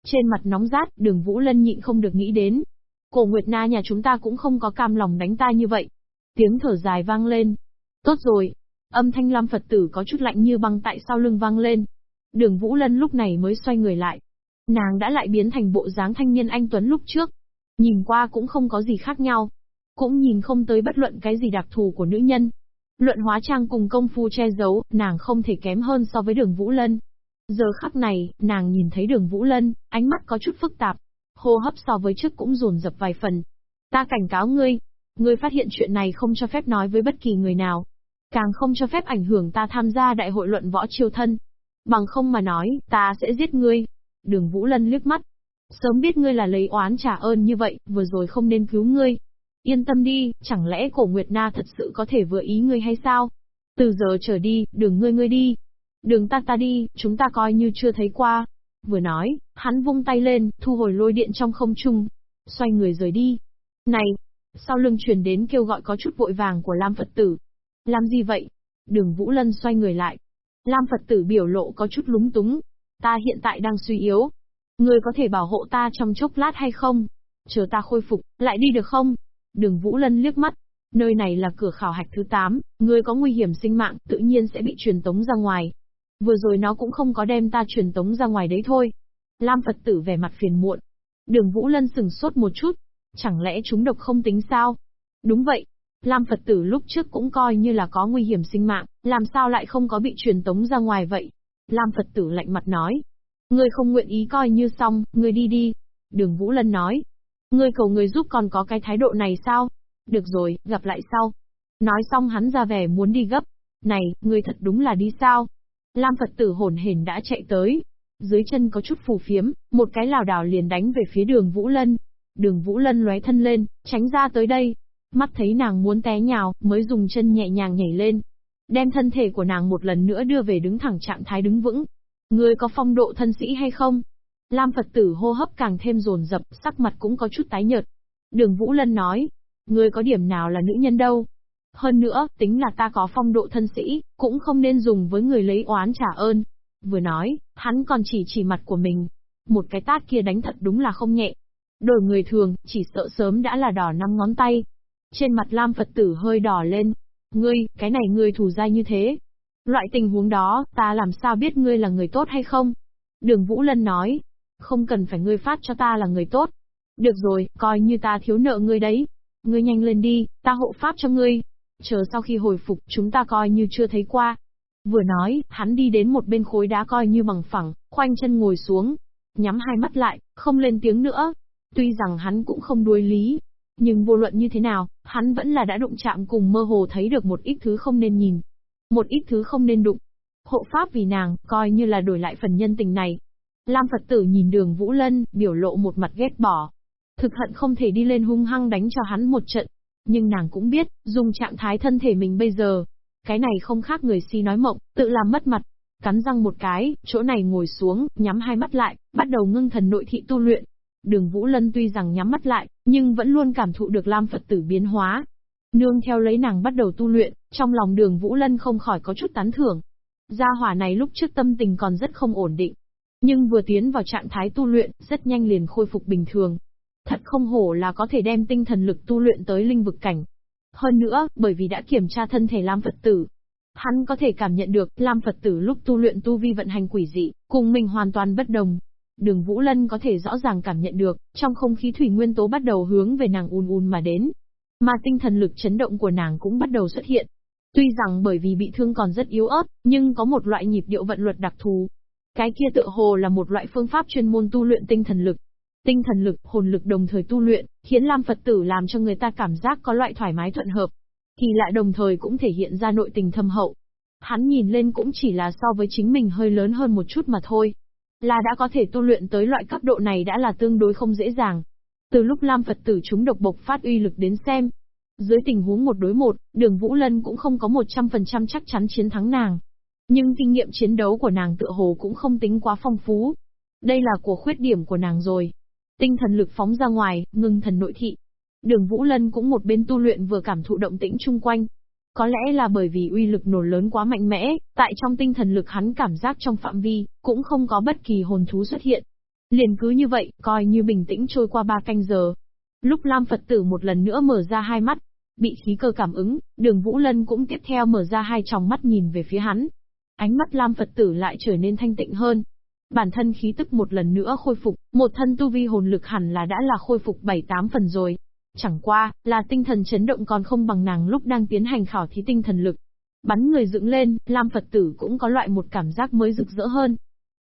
Trên mặt nóng rát, đường Vũ Lân nhịn không được nghĩ đến. Cổ Nguyệt Na nhà chúng ta cũng không có cam lòng đánh ta như vậy. Tiếng thở dài vang lên. Tốt rồi. Âm thanh Lam Phật tử có chút lạnh như băng tại sau lưng vang lên. Đường Vũ Lân lúc này mới xoay người lại. Nàng đã lại biến thành bộ dáng thanh niên anh Tuấn lúc trước. Nhìn qua cũng không có gì khác nhau. Cũng nhìn không tới bất luận cái gì đặc thù của nữ nhân. Luận hóa trang cùng công phu che giấu, nàng không thể kém hơn so với đường Vũ Lân. Giờ khắc này, nàng nhìn thấy đường Vũ Lân, ánh mắt có chút phức tạp. Hô hấp so với trước cũng rồn dập vài phần. Ta cảnh cáo ngươi, ngươi phát hiện chuyện này không cho phép nói với bất kỳ người nào. Càng không cho phép ảnh hưởng ta tham gia đại hội luận võ chiêu thân. Bằng không mà nói, ta sẽ giết ngươi. Đường Vũ Lân liếc mắt. Sớm biết ngươi là lấy oán trả ơn như vậy, vừa rồi không nên cứu ngươi. Yên tâm đi, chẳng lẽ cổ Nguyệt Na thật sự có thể vừa ý ngươi hay sao? Từ giờ trở đi, đường ngươi ngươi đi. Đường ta ta đi, chúng ta coi như chưa thấy qua. Vừa nói, hắn vung tay lên, thu hồi lôi điện trong không trung. Xoay người rời đi. Này! Sau lưng truyền đến kêu gọi có chút vội vàng của Lam Phật tử. Làm gì vậy? Đường Vũ Lân xoay người lại. Lam Phật tử biểu lộ có chút lúng túng. Ta hiện tại đang suy yếu. Người có thể bảo hộ ta trong chốc lát hay không? Chờ ta khôi phục, lại đi được không? Đường Vũ Lân liếc mắt. Nơi này là cửa khảo hạch thứ 8, người có nguy hiểm sinh mạng, tự nhiên sẽ bị truyền tống ra ngoài. Vừa rồi nó cũng không có đem ta truyền tống ra ngoài đấy thôi. Lam Phật tử vẻ mặt phiền muộn. Đường Vũ Lân sừng sốt một chút. Chẳng lẽ chúng độc không tính sao? Đúng vậy. Lam Phật tử lúc trước cũng coi như là có nguy hiểm sinh mạng, làm sao lại không có bị truyền tống ra ngoài vậy? Lam Phật tử lạnh mặt nói. Ngươi không nguyện ý coi như xong, ngươi đi đi. Đường Vũ Lân nói, Ngươi cầu người giúp còn có cái thái độ này sao? Được rồi, gặp lại sau. Nói xong hắn ra vẻ muốn đi gấp. Này, ngươi thật đúng là đi sao? Lam Phật tử hồn hển đã chạy tới. Dưới chân có chút phù phiếm, một cái lào đảo liền đánh về phía đường Vũ Lân. Đường Vũ Lân lóe thân lên, tránh ra tới đây. Mắt thấy nàng muốn té nhào, mới dùng chân nhẹ nhàng nhảy lên. Đem thân thể của nàng một lần nữa đưa về đứng thẳng trạng thái đứng vững. Ngươi có phong độ thân sĩ hay không? Lam Phật tử hô hấp càng thêm rồn rập, sắc mặt cũng có chút tái nhợt. Đường Vũ Lân nói, ngươi có điểm nào là nữ nhân đâu. Hơn nữa, tính là ta có phong độ thân sĩ, cũng không nên dùng với người lấy oán trả ơn. Vừa nói, hắn còn chỉ chỉ mặt của mình. Một cái tát kia đánh thật đúng là không nhẹ. Đổi người thường, chỉ sợ sớm đã là đỏ năm ngón tay. Trên mặt Lam Phật tử hơi đỏ lên. Ngươi, cái này ngươi thủ dai như thế. Loại tình huống đó, ta làm sao biết ngươi là người tốt hay không? Đường Vũ Lân nói, không cần phải ngươi phát cho ta là người tốt. Được rồi, coi như ta thiếu nợ ngươi đấy. Ngươi nhanh lên đi, ta hộ pháp cho ngươi. Chờ sau khi hồi phục, chúng ta coi như chưa thấy qua. Vừa nói, hắn đi đến một bên khối đá coi như bằng phẳng, khoanh chân ngồi xuống. Nhắm hai mắt lại, không lên tiếng nữa. Tuy rằng hắn cũng không đuối lý, nhưng vô luận như thế nào, hắn vẫn là đã đụng chạm cùng mơ hồ thấy được một ít thứ không nên nhìn. Một ít thứ không nên đụng. Hộ pháp vì nàng, coi như là đổi lại phần nhân tình này. Lam Phật tử nhìn đường Vũ Lân, biểu lộ một mặt ghét bỏ. Thực hận không thể đi lên hung hăng đánh cho hắn một trận. Nhưng nàng cũng biết, dùng trạng thái thân thể mình bây giờ. Cái này không khác người si nói mộng, tự làm mất mặt. Cắn răng một cái, chỗ này ngồi xuống, nhắm hai mắt lại, bắt đầu ngưng thần nội thị tu luyện. Đường Vũ Lân tuy rằng nhắm mắt lại, nhưng vẫn luôn cảm thụ được Lam Phật tử biến hóa. Nương theo lấy nàng bắt đầu tu luyện, trong lòng đường Vũ Lân không khỏi có chút tán thưởng. Gia hỏa này lúc trước tâm tình còn rất không ổn định. Nhưng vừa tiến vào trạng thái tu luyện, rất nhanh liền khôi phục bình thường. Thật không hổ là có thể đem tinh thần lực tu luyện tới linh vực cảnh. Hơn nữa, bởi vì đã kiểm tra thân thể Lam Phật tử, hắn có thể cảm nhận được Lam Phật tử lúc tu luyện tu vi vận hành quỷ dị, cùng mình hoàn toàn bất đồng. Đường Vũ Lân có thể rõ ràng cảm nhận được, trong không khí thủy nguyên tố bắt đầu hướng về nàng un un mà đến. Mà tinh thần lực chấn động của nàng cũng bắt đầu xuất hiện. Tuy rằng bởi vì bị thương còn rất yếu ớt, nhưng có một loại nhịp điệu vận luật đặc thù. Cái kia tựa hồ là một loại phương pháp chuyên môn tu luyện tinh thần lực. Tinh thần lực, hồn lực đồng thời tu luyện, khiến Lam Phật tử làm cho người ta cảm giác có loại thoải mái thuận hợp. Thì lại đồng thời cũng thể hiện ra nội tình thâm hậu. Hắn nhìn lên cũng chỉ là so với chính mình hơi lớn hơn một chút mà thôi. Là đã có thể tu luyện tới loại cấp độ này đã là tương đối không dễ dàng. Từ lúc Lam Phật tử chúng độc bộc phát uy lực đến xem, dưới tình huống một đối một, đường Vũ Lân cũng không có 100% chắc chắn chiến thắng nàng. Nhưng kinh nghiệm chiến đấu của nàng tựa hồ cũng không tính quá phong phú. Đây là của khuyết điểm của nàng rồi. Tinh thần lực phóng ra ngoài, ngừng thần nội thị. Đường Vũ Lân cũng một bên tu luyện vừa cảm thụ động tĩnh chung quanh. Có lẽ là bởi vì uy lực nổ lớn quá mạnh mẽ, tại trong tinh thần lực hắn cảm giác trong phạm vi, cũng không có bất kỳ hồn thú xuất hiện. Liền cứ như vậy, coi như bình tĩnh trôi qua ba canh giờ. Lúc Lam Phật tử một lần nữa mở ra hai mắt, bị khí cơ cảm ứng, đường Vũ Lân cũng tiếp theo mở ra hai tròng mắt nhìn về phía hắn. Ánh mắt Lam Phật tử lại trở nên thanh tịnh hơn. Bản thân khí tức một lần nữa khôi phục, một thân tu vi hồn lực hẳn là đã là khôi phục 7-8 phần rồi. Chẳng qua, là tinh thần chấn động còn không bằng nàng lúc đang tiến hành khảo thí tinh thần lực. Bắn người dựng lên, Lam Phật tử cũng có loại một cảm giác mới rực rỡ hơn.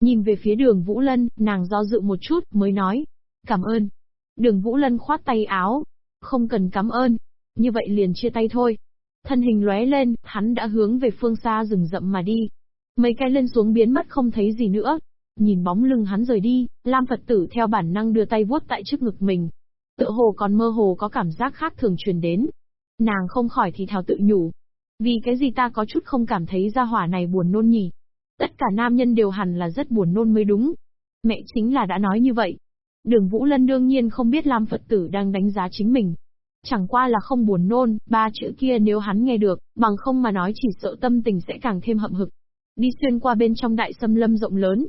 Nhìn về phía đường Vũ Lân, nàng do dự một chút, mới nói. Cảm ơn. Đường Vũ Lân khoát tay áo. Không cần cảm ơn. Như vậy liền chia tay thôi. Thân hình lóe lên, hắn đã hướng về phương xa rừng rậm mà đi. Mấy cái lên xuống biến mất không thấy gì nữa. Nhìn bóng lưng hắn rời đi, Lam Phật tử theo bản năng đưa tay vuốt tại trước ngực mình, Tự hồ còn mơ hồ có cảm giác khác thường truyền đến. Nàng không khỏi thì thào tự nhủ. Vì cái gì ta có chút không cảm thấy ra hỏa này buồn nôn nhỉ? Tất cả nam nhân đều hẳn là rất buồn nôn mới đúng. Mẹ chính là đã nói như vậy. Đường Vũ Lân đương nhiên không biết Lam Phật tử đang đánh giá chính mình. Chẳng qua là không buồn nôn, ba chữ kia nếu hắn nghe được, bằng không mà nói chỉ sợ tâm tình sẽ càng thêm hậm hực. Đi xuyên qua bên trong đại sâm lâm rộng lớn,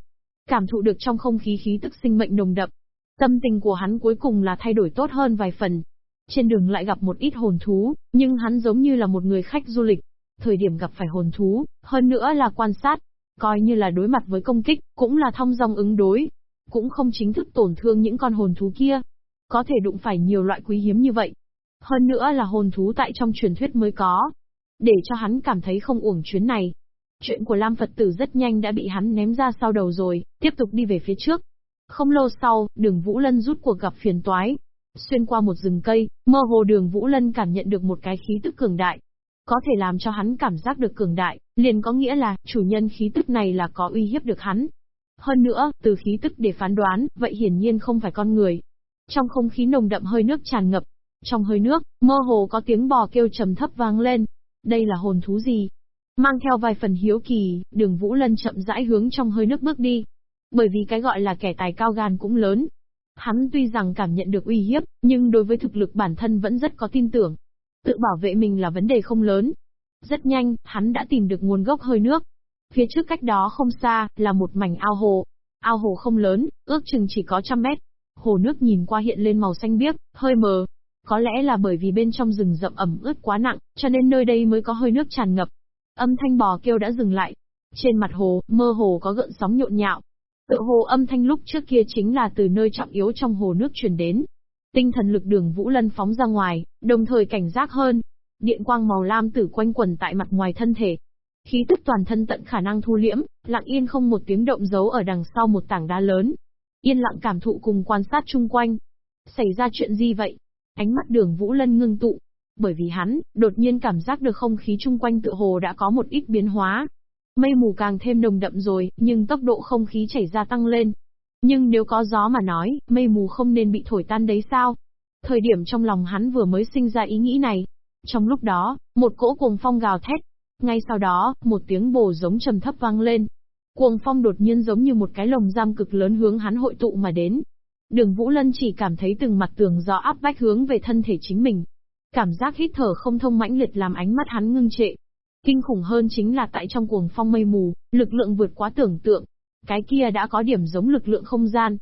cảm thụ được trong không khí khí tức sinh mệnh nồng đậm, Tâm tình của hắn cuối cùng là thay đổi tốt hơn vài phần. Trên đường lại gặp một ít hồn thú, nhưng hắn giống như là một người khách du lịch. Thời điểm gặp phải hồn thú, hơn nữa là quan sát, coi như là đối mặt với công kích, cũng là thong dong ứng đối. Cũng không chính thức tổn thương những con hồn thú kia. Có thể đụng phải nhiều loại quý hiếm như vậy. Hơn nữa là hồn thú tại trong truyền thuyết mới có. Để cho hắn cảm thấy không uổng chuyến này. Chuyện của Lam Phật tử rất nhanh đã bị hắn ném ra sau đầu rồi, tiếp tục đi về phía trước. Không lâu sau, đường Vũ Lân rút cuộc gặp phiền toái. Xuyên qua một rừng cây, mơ hồ đường Vũ Lân cảm nhận được một cái khí tức cường đại. Có thể làm cho hắn cảm giác được cường đại, liền có nghĩa là, chủ nhân khí tức này là có uy hiếp được hắn. Hơn nữa, từ khí tức để phán đoán, vậy hiển nhiên không phải con người. Trong không khí nồng đậm hơi nước tràn ngập. Trong hơi nước, mơ hồ có tiếng bò kêu trầm thấp vang lên. Đây là hồn thú gì? Mang theo vài phần hiếu kỳ, đường Vũ Lân chậm rãi hướng trong hơi nước bước đi. Bởi vì cái gọi là kẻ tài cao gan cũng lớn. Hắn tuy rằng cảm nhận được uy hiếp, nhưng đối với thực lực bản thân vẫn rất có tin tưởng. Tự bảo vệ mình là vấn đề không lớn. Rất nhanh, hắn đã tìm được nguồn gốc hơi nước. Phía trước cách đó không xa, là một mảnh ao hồ. Ao hồ không lớn, ước chừng chỉ có trăm mét. Hồ nước nhìn qua hiện lên màu xanh biếc, hơi mờ. Có lẽ là bởi vì bên trong rừng rậm ẩm ướt quá nặng, cho nên nơi đây mới có hơi nước tràn ngập. Âm thanh bò kêu đã dừng lại. Trên mặt hồ, mơ hồ có gợn sóng nhộn nhạo, Tự hồ âm thanh lúc trước kia chính là từ nơi trọng yếu trong hồ nước truyền đến. Tinh thần lực đường Vũ Lân phóng ra ngoài, đồng thời cảnh giác hơn. Điện quang màu lam tử quanh quần tại mặt ngoài thân thể. Khí tức toàn thân tận khả năng thu liễm, lặng yên không một tiếng động giấu ở đằng sau một tảng đá lớn. Yên lặng cảm thụ cùng quan sát chung quanh. Xảy ra chuyện gì vậy? Ánh mắt đường Vũ Lân ngưng tụ. Bởi vì hắn, đột nhiên cảm giác được không khí chung quanh tựa hồ đã có một ít biến hóa. Mây mù càng thêm nồng đậm rồi, nhưng tốc độ không khí chảy ra tăng lên. Nhưng nếu có gió mà nói, mây mù không nên bị thổi tan đấy sao? Thời điểm trong lòng hắn vừa mới sinh ra ý nghĩ này. Trong lúc đó, một cỗ cuồng phong gào thét. Ngay sau đó, một tiếng bồ giống trầm thấp vang lên. Cuồng phong đột nhiên giống như một cái lồng giam cực lớn hướng hắn hội tụ mà đến. Đường Vũ Lân chỉ cảm thấy từng mặt tường gió áp bách hướng về thân thể chính mình. Cảm giác hít thở không thông mãnh liệt làm ánh mắt hắn ngưng trệ. Kinh khủng hơn chính là tại trong cuồng phong mây mù, lực lượng vượt quá tưởng tượng. Cái kia đã có điểm giống lực lượng không gian,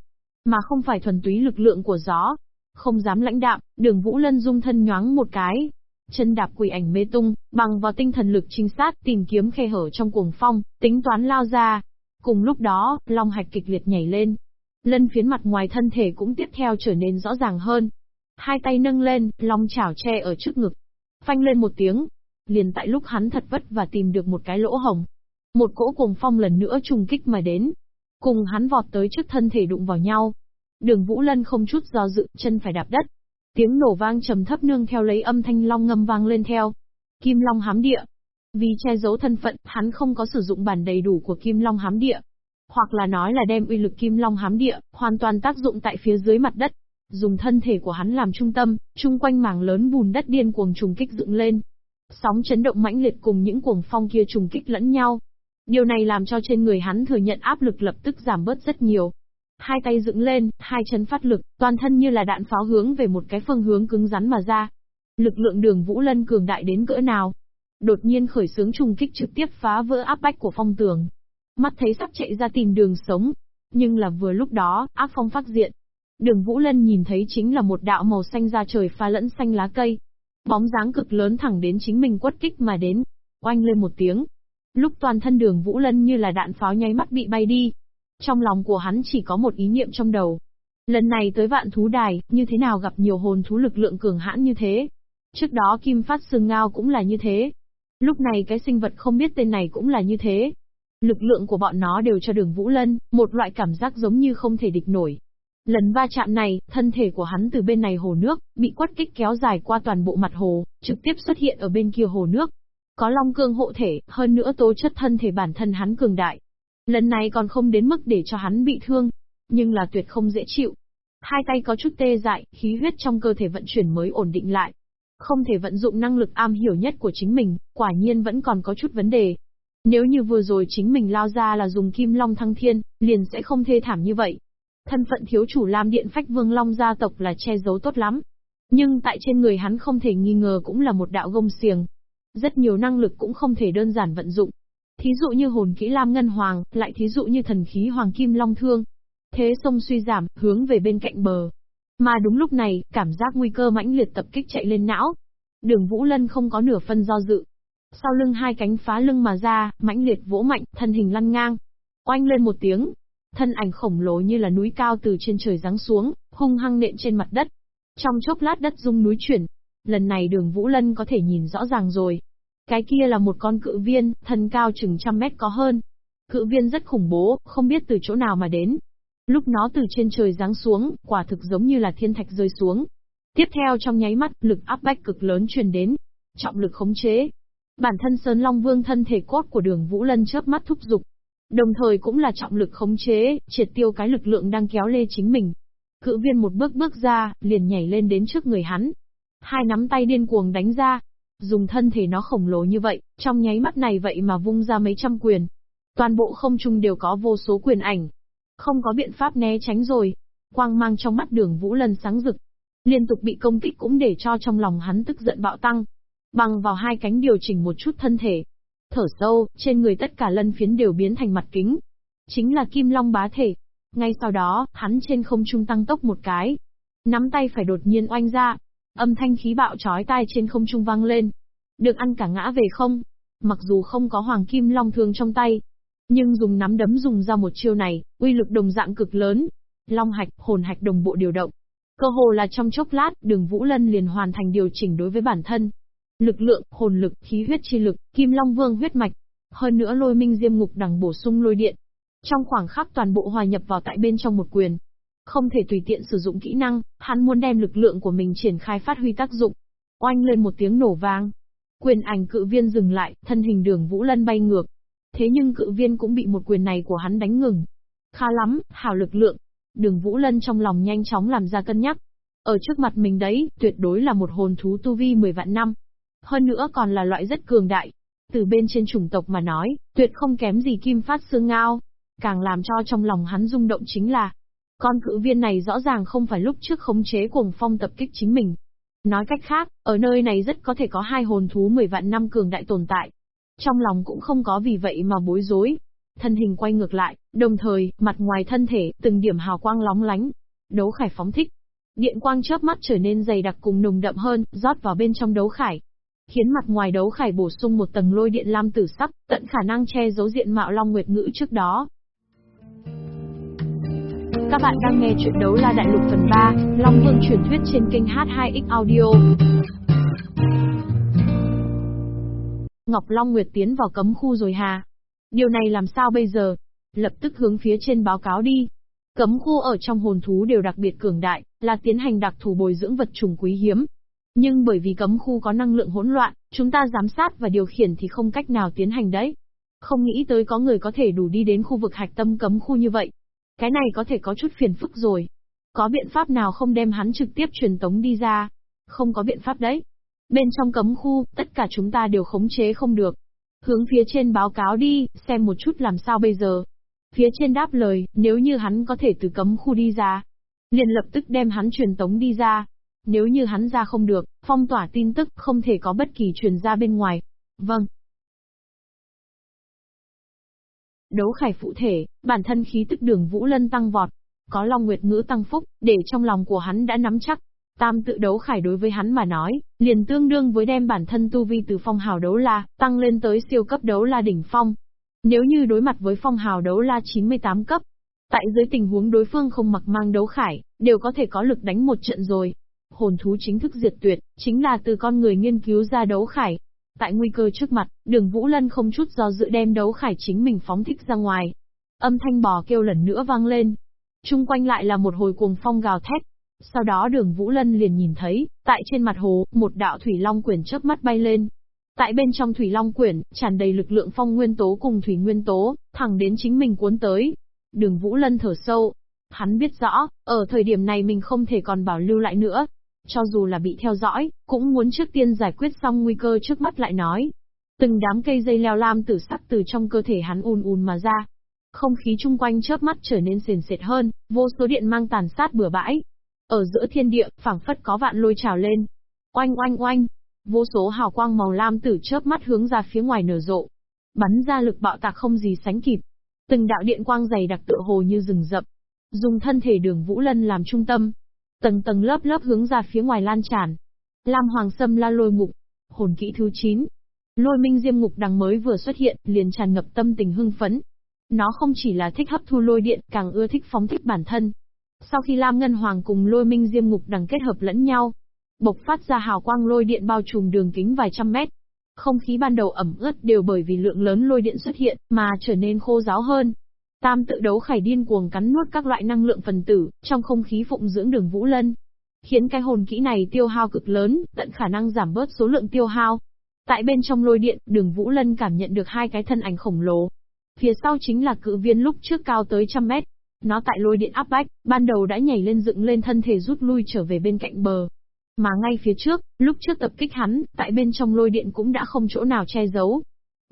mà không phải thuần túy lực lượng của gió. Không dám lãnh đạm, đường Vũ Lân dung thân nhoáng một cái. Chân đạp quỷ ảnh mê tung, bằng vào tinh thần lực trinh sát tìm kiếm khe hở trong cuồng phong, tính toán lao ra. Cùng lúc đó, long hạch kịch liệt nhảy lên, Lân phiến mặt ngoài thân thể cũng tiếp theo trở nên rõ ràng hơn. Hai tay nâng lên, long chảo che ở trước ngực. Phanh lên một tiếng. Liền tại lúc hắn thật vất và tìm được một cái lỗ hồng. Một cỗ cùng phong lần nữa trùng kích mà đến. Cùng hắn vọt tới trước thân thể đụng vào nhau. Đường Vũ Lân không chút do dự, chân phải đạp đất. Tiếng nổ vang trầm thấp nương theo lấy âm thanh long ngâm vang lên theo. Kim Long hám địa. Vì che giấu thân phận, hắn không có sử dụng bản đầy đủ của Kim Long hám địa, hoặc là nói là đem uy lực kim long hám địa, hoàn toàn tác dụng tại phía dưới mặt đất. Dùng thân thể của hắn làm trung tâm, chung quanh mảng lớn bùn đất điên cuồng trùng kích dựng lên. Sóng chấn động mãnh liệt cùng những cuồng phong kia trùng kích lẫn nhau. Điều này làm cho trên người hắn thừa nhận áp lực lập tức giảm bớt rất nhiều. Hai tay dựng lên, hai chân phát lực, toàn thân như là đạn pháo hướng về một cái phương hướng cứng rắn mà ra. Lực lượng đường Vũ Lân cường đại đến cỡ nào? Đột nhiên khởi xướng trùng kích trực tiếp phá vỡ áp bách của phong tường, Mắt thấy sắp chạy ra tìm đường sống. Nhưng là vừa lúc đó, ác phong phát diện. Đường Vũ Lân nhìn thấy chính là một đạo màu xanh ra trời pha lẫn xanh lá cây. Bóng dáng cực lớn thẳng đến chính mình quất kích mà đến. Oanh lên một tiếng. Lúc toàn thân đường Vũ Lân như là đạn pháo nháy mắt bị bay đi. Trong lòng của hắn chỉ có một ý niệm trong đầu. Lần này tới vạn thú đài, như thế nào gặp nhiều hồn thú lực lượng cường hãn như thế. Trước đó Kim Phát Sương Ngao cũng là như thế. Lúc này cái sinh vật không biết tên này cũng là như thế. Lực lượng của bọn nó đều cho đường Vũ Lân, một loại cảm giác giống như không thể địch nổi. Lần va chạm này, thân thể của hắn từ bên này hồ nước, bị quất kích kéo dài qua toàn bộ mặt hồ, trực tiếp xuất hiện ở bên kia hồ nước. Có long cương hộ thể, hơn nữa tố chất thân thể bản thân hắn cường đại. Lần này còn không đến mức để cho hắn bị thương, nhưng là tuyệt không dễ chịu. Hai tay có chút tê dại, khí huyết trong cơ thể vận chuyển mới ổn định lại. Không thể vận dụng năng lực am hiểu nhất của chính mình, quả nhiên vẫn còn có chút vấn đề. Nếu như vừa rồi chính mình lao ra là dùng kim long thăng thiên, liền sẽ không thê thảm như vậy. Thân phận thiếu chủ Lam Điện Phách Vương Long gia tộc là che giấu tốt lắm. Nhưng tại trên người hắn không thể nghi ngờ cũng là một đạo gông xiềng. Rất nhiều năng lực cũng không thể đơn giản vận dụng. Thí dụ như hồn kỹ Lam Ngân Hoàng, lại thí dụ như thần khí Hoàng Kim Long Thương. Thế sông suy giảm, hướng về bên cạnh bờ. Mà đúng lúc này, cảm giác nguy cơ mãnh liệt tập kích chạy lên não. Đường Vũ Lân không có nửa phân do dự, sau lưng hai cánh phá lưng mà ra, mãnh liệt vỗ mạnh, thân hình lăn ngang. Oanh lên một tiếng. Thân ảnh khổng lồ như là núi cao từ trên trời giáng xuống, hung hăng nện trên mặt đất. Trong chốc lát đất rung núi chuyển. Lần này đường Vũ Lân có thể nhìn rõ ràng rồi. Cái kia là một con cự viên, thân cao chừng trăm mét có hơn. Cự viên rất khủng bố, không biết từ chỗ nào mà đến. Lúc nó từ trên trời giáng xuống, quả thực giống như là thiên thạch rơi xuống. Tiếp theo trong nháy mắt, lực áp bách cực lớn truyền đến. Trọng lực khống chế, Bản thân Sơn Long Vương thân thể cốt của đường Vũ Lân chớp mắt thúc giục. Đồng thời cũng là trọng lực khống chế, triệt tiêu cái lực lượng đang kéo lê chính mình. Cự viên một bước bước ra, liền nhảy lên đến trước người hắn. Hai nắm tay điên cuồng đánh ra. Dùng thân thể nó khổng lồ như vậy, trong nháy mắt này vậy mà vung ra mấy trăm quyền. Toàn bộ không trung đều có vô số quyền ảnh. Không có biện pháp né tránh rồi. Quang mang trong mắt đường Vũ Lân sáng rực. Liên tục bị công kích cũng để cho trong lòng hắn tức giận bạo tăng. Bằng vào hai cánh điều chỉnh một chút thân thể. Thở sâu, trên người tất cả lân phiến đều biến thành mặt kính. Chính là kim long bá thể. Ngay sau đó, hắn trên không trung tăng tốc một cái. Nắm tay phải đột nhiên oanh ra. Âm thanh khí bạo chói tai trên không trung vang lên. Được ăn cả ngã về không? Mặc dù không có hoàng kim long thương trong tay, nhưng dùng nắm đấm dùng ra một chiêu này, uy lực đồng dạng cực lớn. Long hạch, hồn hạch đồng bộ điều động. Cơ hồ là trong chốc lát, đường Vũ Lân liền hoàn thành điều chỉnh đối với bản thân lực lượng, hồn lực, khí huyết chi lực, Kim Long Vương huyết mạch. Hơn nữa lôi minh diêm ngục đằng bổ sung lôi điện. Trong khoảng khắc toàn bộ hòa nhập vào tại bên trong một quyền. Không thể tùy tiện sử dụng kỹ năng, hắn muốn đem lực lượng của mình triển khai phát huy tác dụng. Oanh lên một tiếng nổ vang. Quyền ảnh cự viên dừng lại, thân hình đường Vũ Lân bay ngược. Thế nhưng cự viên cũng bị một quyền này của hắn đánh ngừng. Khá lắm, hảo lực lượng. Đường Vũ Lân trong lòng nhanh chóng làm ra cân nhắc. Ở trước mặt mình đấy, tuyệt đối là một hồn thú tu vi 10 vạn năm. Hơn nữa còn là loại rất cường đại. Từ bên trên chủng tộc mà nói, tuyệt không kém gì kim phát xương ngao. Càng làm cho trong lòng hắn rung động chính là, con cự viên này rõ ràng không phải lúc trước khống chế cuồng phong tập kích chính mình. Nói cách khác, ở nơi này rất có thể có hai hồn thú 10 vạn năm cường đại tồn tại. Trong lòng cũng không có vì vậy mà bối rối. Thân hình quay ngược lại, đồng thời, mặt ngoài thân thể, từng điểm hào quang lóng lánh. Đấu khải phóng thích. Điện quang chớp mắt trở nên dày đặc cùng nồng đậm hơn, rót vào bên trong đấu khải. Khiến mặt ngoài đấu khải bổ sung một tầng lôi điện lam tử sắc, tận khả năng che giấu diện mạo long nguyệt ngữ trước đó. Các bạn đang nghe chuyện đấu la đại lục phần 3, Long Vương truyền thuyết trên kênh H2X Audio. Ngọc Long Nguyệt tiến vào cấm khu rồi hà. Điều này làm sao bây giờ? Lập tức hướng phía trên báo cáo đi. Cấm khu ở trong hồn thú đều đặc biệt cường đại, là tiến hành đặc thù bồi dưỡng vật trùng quý hiếm. Nhưng bởi vì cấm khu có năng lượng hỗn loạn, chúng ta giám sát và điều khiển thì không cách nào tiến hành đấy. Không nghĩ tới có người có thể đủ đi đến khu vực hạch tâm cấm khu như vậy. Cái này có thể có chút phiền phức rồi. Có biện pháp nào không đem hắn trực tiếp truyền tống đi ra? Không có biện pháp đấy. Bên trong cấm khu, tất cả chúng ta đều khống chế không được. Hướng phía trên báo cáo đi, xem một chút làm sao bây giờ. Phía trên đáp lời, nếu như hắn có thể từ cấm khu đi ra, liền lập tức đem hắn truyền tống đi ra. Nếu như hắn ra không được, phong tỏa tin tức không thể có bất kỳ truyền ra bên ngoài. Vâng, Đấu khải phụ thể, bản thân khí tức đường Vũ Lân tăng vọt. Có Long Nguyệt ngữ tăng phúc, để trong lòng của hắn đã nắm chắc. Tam tự đấu khải đối với hắn mà nói, liền tương đương với đem bản thân tu vi từ phong hào đấu la, tăng lên tới siêu cấp đấu la đỉnh phong. Nếu như đối mặt với phong hào đấu la 98 cấp, tại dưới tình huống đối phương không mặc mang đấu khải, đều có thể có lực đánh một trận rồi. Hồn thú chính thức diệt tuyệt, chính là từ con người nghiên cứu ra đấu khải, Tại nguy cơ trước mặt, đường Vũ Lân không chút do dự đem đấu khải chính mình phóng thích ra ngoài. Âm thanh bò kêu lần nữa vang lên. Trung quanh lại là một hồi cuồng phong gào thét. Sau đó đường Vũ Lân liền nhìn thấy, tại trên mặt hồ, một đạo thủy long quyển chớp mắt bay lên. Tại bên trong thủy long quyển, tràn đầy lực lượng phong nguyên tố cùng thủy nguyên tố, thẳng đến chính mình cuốn tới. Đường Vũ Lân thở sâu. Hắn biết rõ, ở thời điểm này mình không thể còn bảo lưu lại nữa, cho dù là bị theo dõi, cũng muốn trước tiên giải quyết xong nguy cơ trước mắt lại nói. Từng đám cây dây leo lam tử sắc từ trong cơ thể hắn ùn ùn mà ra. Không khí chung quanh chớp mắt trở nên sền sệt hơn, vô số điện mang tàn sát bừa bãi. Ở giữa thiên địa, phảng phất có vạn lôi trào lên. Oanh oanh oanh, vô số hào quang màu lam tử chớp mắt hướng ra phía ngoài nở rộ. Bắn ra lực bạo tạc không gì sánh kịp. Từng đạo điện quang dày đặc tựa hồ như rừng rậm. Dùng thân thể đường Vũ Lân làm trung tâm, Tầng tầng lớp lớp hướng ra phía ngoài lan tràn. Lam Hoàng Sâm la lôi ngục. Hồn kỹ thứ 9. Lôi minh diêm ngục đằng mới vừa xuất hiện, liền tràn ngập tâm tình hưng phấn. Nó không chỉ là thích hấp thu lôi điện, càng ưa thích phóng thích bản thân. Sau khi Lam Ngân Hoàng cùng lôi minh diêm ngục đằng kết hợp lẫn nhau, bộc phát ra hào quang lôi điện bao trùm đường kính vài trăm mét. Không khí ban đầu ẩm ướt đều bởi vì lượng lớn lôi điện xuất hiện, mà trở nên khô ráo hơn. Tam tự đấu khải điên cuồng cắn nuốt các loại năng lượng phần tử, trong không khí phụng dưỡng đường Vũ Lân. Khiến cái hồn kỹ này tiêu hao cực lớn, tận khả năng giảm bớt số lượng tiêu hao. Tại bên trong lôi điện, đường Vũ Lân cảm nhận được hai cái thân ảnh khổng lồ. Phía sau chính là cự viên lúc trước cao tới trăm mét. Nó tại lôi điện áp bách, ban đầu đã nhảy lên dựng lên thân thể rút lui trở về bên cạnh bờ. Mà ngay phía trước, lúc trước tập kích hắn, tại bên trong lôi điện cũng đã không chỗ nào che giấu,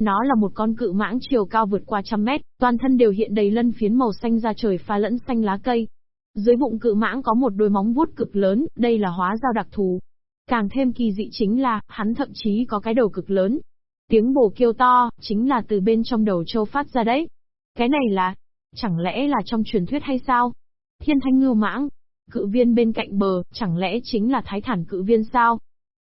nó là một con cự mãng chiều cao vượt qua trăm mét, toàn thân đều hiện đầy lân phiến màu xanh da trời pha lẫn xanh lá cây. Dưới bụng cự mãng có một đôi móng vuốt cực lớn, đây là hóa dao đặc thù. Càng thêm kỳ dị chính là, hắn thậm chí có cái đầu cực lớn. Tiếng bồ kêu to, chính là từ bên trong đầu châu phát ra đấy. Cái này là, chẳng lẽ là trong truyền thuyết hay sao? Thiên thanh ngưu mãng, cự viên bên cạnh bờ, chẳng lẽ chính là thái thản cự viên sao?